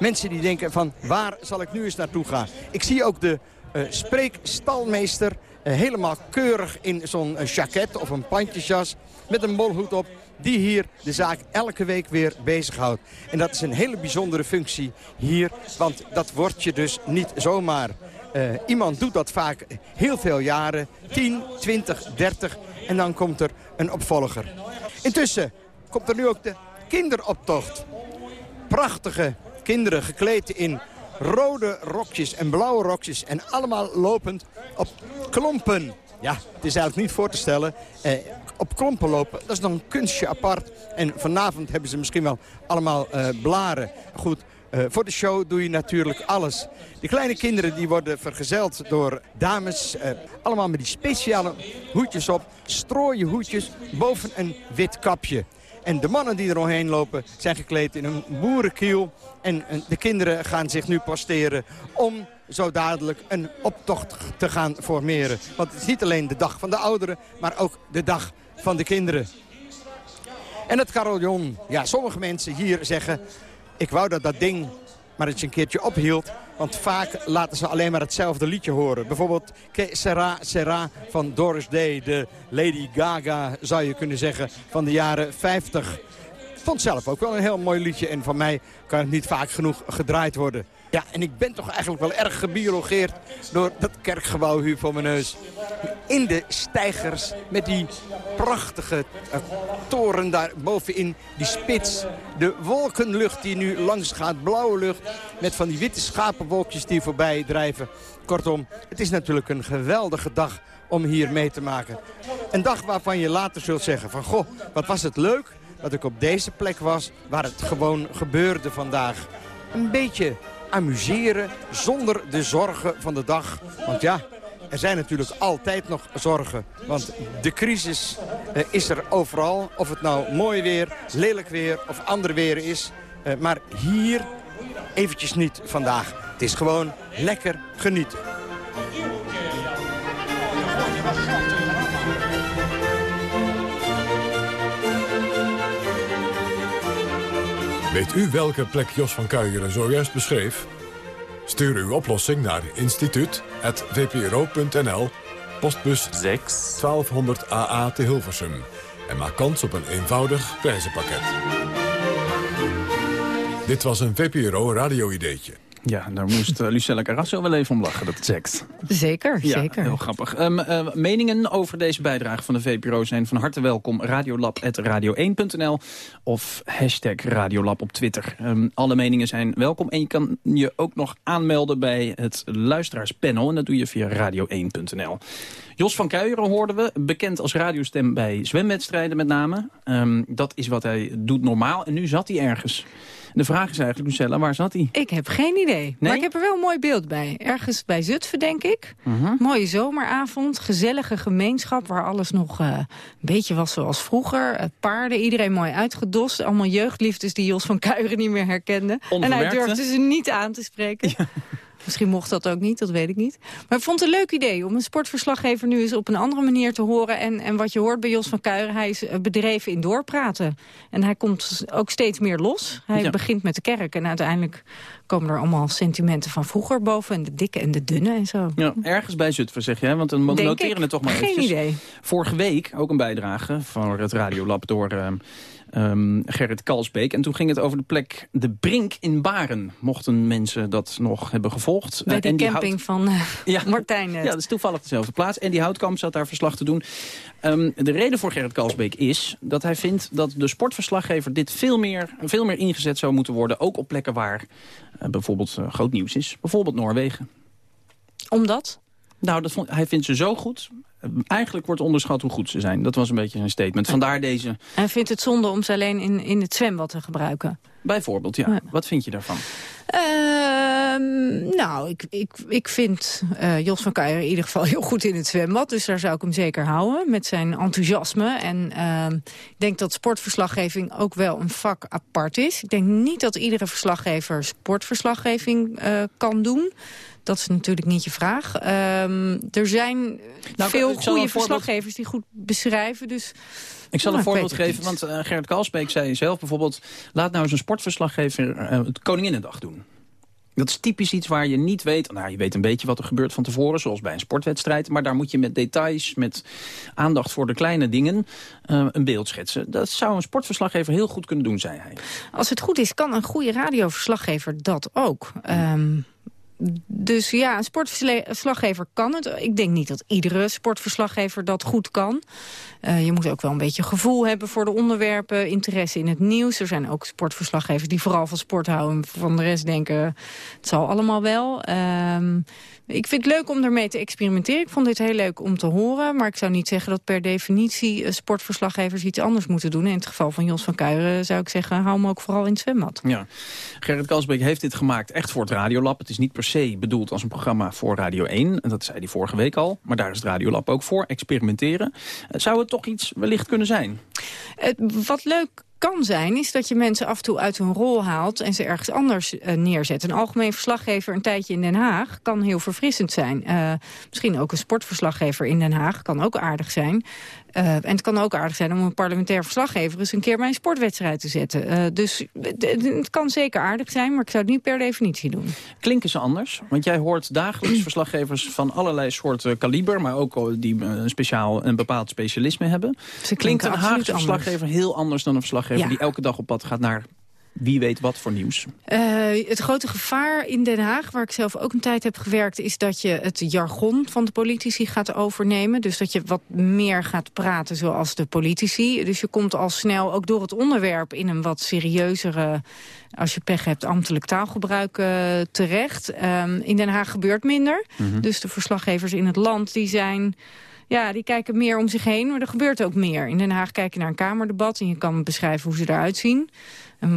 Mensen die denken van, waar zal ik nu eens naartoe gaan? Ik zie ook de uh, spreekstalmeester uh, helemaal keurig in zo'n uh, jacket of een pandjesjas... met een bolhoed op die hier de zaak elke week weer bezighoudt. En dat is een hele bijzondere functie hier, want dat wordt je dus niet zomaar. Uh, iemand doet dat vaak heel veel jaren, 10, 20, 30 en dan komt er een opvolger. Intussen komt er nu ook de kinderoptocht. Prachtige kinderen gekleed in rode rokjes en blauwe rokjes en allemaal lopend op klompen. Ja, het is eigenlijk niet voor te stellen. Eh, op klompen lopen, dat is nog een kunstje apart. En vanavond hebben ze misschien wel allemaal uh, blaren. Goed, uh, voor de show doe je natuurlijk alles. De kleine kinderen die worden vergezeld door dames. Uh, allemaal met die speciale hoedjes op. Strooien hoedjes boven een wit kapje. En de mannen die er omheen lopen zijn gekleed in een boerenkiel. En de kinderen gaan zich nu posteren om zo dadelijk een optocht te gaan formeren. Want het is niet alleen de dag van de ouderen, maar ook de dag van de kinderen. En het carillon. Ja, sommige mensen hier zeggen... ik wou dat dat ding maar eens een keertje ophield. Want vaak laten ze alleen maar hetzelfde liedje horen. Bijvoorbeeld Que Sera Sera van Doris Day. De Lady Gaga, zou je kunnen zeggen, van de jaren 50. Ik vond zelf ook wel een heel mooi liedje. En van mij kan het niet vaak genoeg gedraaid worden. Ja, en ik ben toch eigenlijk wel erg gebiologeerd door dat kerkgebouw hier voor mijn neus. In de stijgers met die prachtige uh, toren daar bovenin, die spits. De wolkenlucht die nu langs gaat, blauwe lucht met van die witte schapenwolkjes die voorbij drijven. Kortom, het is natuurlijk een geweldige dag om hier mee te maken. Een dag waarvan je later zult zeggen van, goh, wat was het leuk dat ik op deze plek was waar het gewoon gebeurde vandaag. Een beetje amuseren zonder de zorgen van de dag. Want ja, er zijn natuurlijk altijd nog zorgen. Want de crisis uh, is er overal. Of het nou mooi weer, lelijk weer of ander weer is. Uh, maar hier eventjes niet vandaag. Het is gewoon lekker genieten. Weet u welke plek Jos van Kuijeren zojuist beschreef? Stuur uw oplossing naar instituut.vpro.nl, postbus 6 1200 AA te Hilversum. En maak kans op een eenvoudig prijzenpakket. Dit was een VPRO radio-ideetje. Ja, daar moest uh, Lucella Carrasso wel even om lachen, dat zegt. Zeker, ja, zeker. heel grappig. Um, uh, meningen over deze bijdrage van de VPRO zijn van harte welkom. Radiolab.radio1.nl of hashtag Radiolab op Twitter. Um, alle meningen zijn welkom en je kan je ook nog aanmelden bij het luisteraarspanel. En dat doe je via radio1.nl. Jos van Kuijeren hoorden we, bekend als radiostem bij zwemwedstrijden met name. Um, dat is wat hij doet normaal en nu zat hij ergens. De vraag is eigenlijk, Lucella, waar zat hij? Ik heb geen idee. Nee? Maar ik heb er wel een mooi beeld bij. Ergens bij Zutphen, denk ik. Uh -huh. Mooie zomeravond, gezellige gemeenschap... waar alles nog uh, een beetje was zoals vroeger. Uh, paarden, iedereen mooi uitgedost. Allemaal jeugdliefdes die Jos van Kuijeren niet meer herkende. En hij durfde ze niet aan te spreken. Ja. Misschien mocht dat ook niet, dat weet ik niet. Maar ik vond het een leuk idee om een sportverslaggever nu eens op een andere manier te horen. En, en wat je hoort bij Jos van Kuijeren, hij is eh, bedreven in doorpraten. En hij komt ook steeds meer los. Hij begint met de kerk en uiteindelijk komen er allemaal sentimenten van vroeger boven. En de dikke en de dunne en zo. Ja, ergens bij Zutphen zeg je, want dan noteren het toch maar Geen idee. Vorige week ook een bijdrage van het Radiolab door... Uh, um, Gerrit Kalsbeek. En toen ging het over de plek De Brink in Baren. Mochten mensen dat nog hebben gevolgd. Bij de camping van uh, ja, Martijn. Ja, dat is toevallig dezelfde plaats. En die Houtkamp zat daar verslag te doen. Um, de reden voor Gerrit Kalsbeek is dat hij vindt dat de sportverslaggever dit veel meer, veel meer ingezet zou moeten worden. Ook op plekken waar uh, bijvoorbeeld groot nieuws is. Bijvoorbeeld Noorwegen. Omdat? Nou, dat vond, hij vindt ze zo goed eigenlijk wordt onderschat hoe goed ze zijn. Dat was een beetje zijn statement. Vandaar deze... En vindt het zonde om ze alleen in, in het zwembad te gebruiken? Bijvoorbeeld, ja. Wat vind je daarvan? Uh, nou, ik, ik, ik vind uh, Jos van Keijer in ieder geval heel goed in het zwembad. Dus daar zou ik hem zeker houden met zijn enthousiasme. En uh, ik denk dat sportverslaggeving ook wel een vak apart is. Ik denk niet dat iedere verslaggever sportverslaggeving uh, kan doen. Dat is natuurlijk niet je vraag. Um, er zijn nou, veel goede verslaggevers die goed beschrijven. Dus ik zal een nou, voorbeeld geven, want uh, Gerrit Kalsbeek zei zelf bijvoorbeeld... laat nou eens een sportverslaggever uh, het Koninginnedag doen. Dat is typisch iets waar je niet weet... Nou, je weet een beetje wat er gebeurt van tevoren, zoals bij een sportwedstrijd... maar daar moet je met details, met aandacht voor de kleine dingen... Uh, een beeld schetsen. Dat zou een sportverslaggever heel goed kunnen doen, zei hij. Als het goed is, kan een goede radioverslaggever dat ook. Um, dus ja, een sportverslaggever kan het. Ik denk niet dat iedere sportverslaggever dat goed kan. Uh, je moet ook wel een beetje gevoel hebben voor de onderwerpen, interesse in het nieuws. Er zijn ook sportverslaggevers die vooral van sport houden... van de rest denken, het zal allemaal wel. Uh, ik vind het leuk om ermee te experimenteren. Ik vond dit heel leuk om te horen. Maar ik zou niet zeggen dat per definitie eh, sportverslaggevers iets anders moeten doen. In het geval van Jos van Kuijeren zou ik zeggen, hou hem ook vooral in het. Ja. Gerrit Kalsbeek heeft dit gemaakt echt voor het Radiolab. Het is niet per se bedoeld als een programma voor Radio 1. En dat zei hij vorige week al. Maar daar is het Radiolab ook voor. Experimenteren. Eh, zou het toch iets wellicht kunnen zijn? wat leuk kan zijn, is dat je mensen af en toe uit hun rol haalt... en ze ergens anders uh, neerzet. Een algemeen verslaggever een tijdje in Den Haag kan heel verfrissend zijn. Uh, misschien ook een sportverslaggever in Den Haag kan ook aardig zijn. Uh, en het kan ook aardig zijn om een parlementair verslaggever... eens een keer bij een sportwedstrijd te zetten. dus het kan zeker aardig zijn, maar ik zou het niet per definitie doen. Klinken ze anders? Want jij hoort dagelijks verslaggevers van allerlei soorten kaliber... maar ook die een, speciaal, een bepaald specialisme hebben. Ze Klinkt een Haagse verslaggever heel anders dan een verslaggever die elke dag op pad gaat naar wie weet wat voor nieuws? Uh, het grote gevaar in Den Haag, waar ik zelf ook een tijd heb gewerkt... is dat je het jargon van de politici gaat overnemen. Dus dat je wat meer gaat praten zoals de politici. Dus je komt al snel, ook door het onderwerp... in een wat serieuzere, als je pech hebt, ambtelijk taalgebruik uh, terecht. Um, in Den Haag gebeurt minder. Mm -hmm. Dus de verslaggevers in het land die zijn ja, die kijken meer om zich heen, maar er gebeurt ook meer. In Den Haag kijk je naar een kamerdebat en je kan beschrijven hoe ze eruit zien.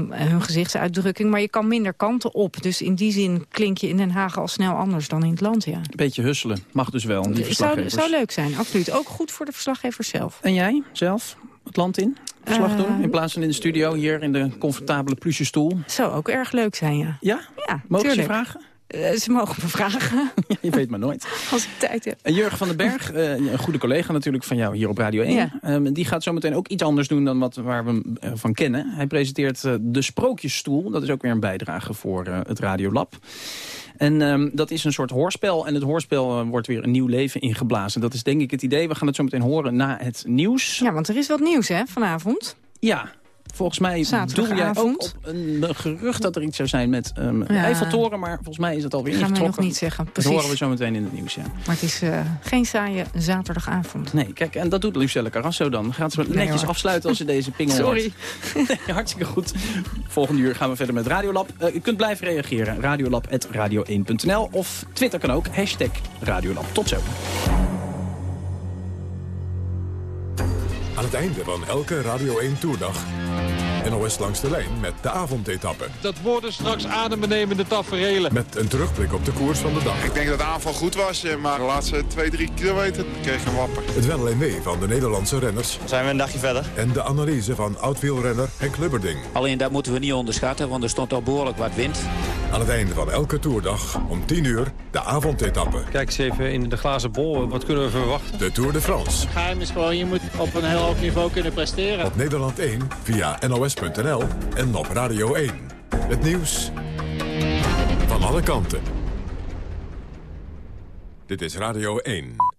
hun gezichtsuitdrukking, maar je kan minder kanten op. Dus in die zin klink je in Den Haag al snel anders dan in het land, ja. Beetje husselen, mag dus wel, die verslaggevers. Zou, zou leuk zijn, absoluut. Ook goed voor de verslaggevers zelf. En jij zelf? Het land in? Verslag doen? Uh, in plaats van in de studio hier in de comfortabele pluche stoel? Zou ook erg leuk zijn, ja. Ja? Ja, Mogen ze vragen? Uh, ze mogen me vragen. je weet maar nooit. Als ik tijd heb. En Jurgen van den Berg, uh, een goede collega natuurlijk van jou hier op Radio 1. Ja. Um, die gaat zometeen ook iets anders doen dan wat, waar we hem uh, van kennen. Hij presenteert De Sprookjesstoel. Dat is ook weer een bijdrage voor het Radiolab. En um, dat is een soort hoorspel. En het hoorspel wordt weer een nieuw leven ingeblazen. Dat is denk ik het idee. We gaan het zo meteen horen na het nieuws. Ja, want er is wat nieuws hè, vanavond. Ja, Volgens mij doe jij ook op een gerucht dat er iets zou zijn met um, ja. Eiffeltoren. Maar volgens mij is het alweer ingetrokken. Gaan we nog niet zeggen, precies. Dat horen we zo meteen in het nieuws, ja. Maar het is uh, geen saaie zaterdagavond. Nee, kijk, en dat doet Lucelle Carrasso dan. Gaat ze netjes afsluiten als ze deze pingel Sorry. nee, hartstikke goed. Volgende uur gaan we verder met Radiolab. Uh, u kunt blijven reageren. Radiolab.radio1.nl of Twitter kan ook. Hashtag Radiolab. Tot zo. Aan het einde van elke Radio 1 Toerdag NOS langs de lijn met de avondetappe. Dat worden straks adembenemende taferelen. Met een terugblik op de koers van de dag. Ik denk dat de aanval goed was, eh, maar de laatste 2, 3 kilometer kreeg een wapper. Het wel en mee van de Nederlandse renners. Dan zijn we een dagje verder. En de analyse van oud-wielrenner Henk Lubberding. Alleen dat moeten we niet onderschatten, want er stond al behoorlijk wat wind. Aan het einde van elke toerdag om 10 uur de avondetappe. Kijk eens even in de glazen bol. Wat kunnen we verwachten? De Tour de France. Het geheim is gewoon, je moet op een heel hoog niveau kunnen presteren. Op Nederland 1 via nos.nl en op Radio 1. Het nieuws van alle kanten. Dit is Radio 1.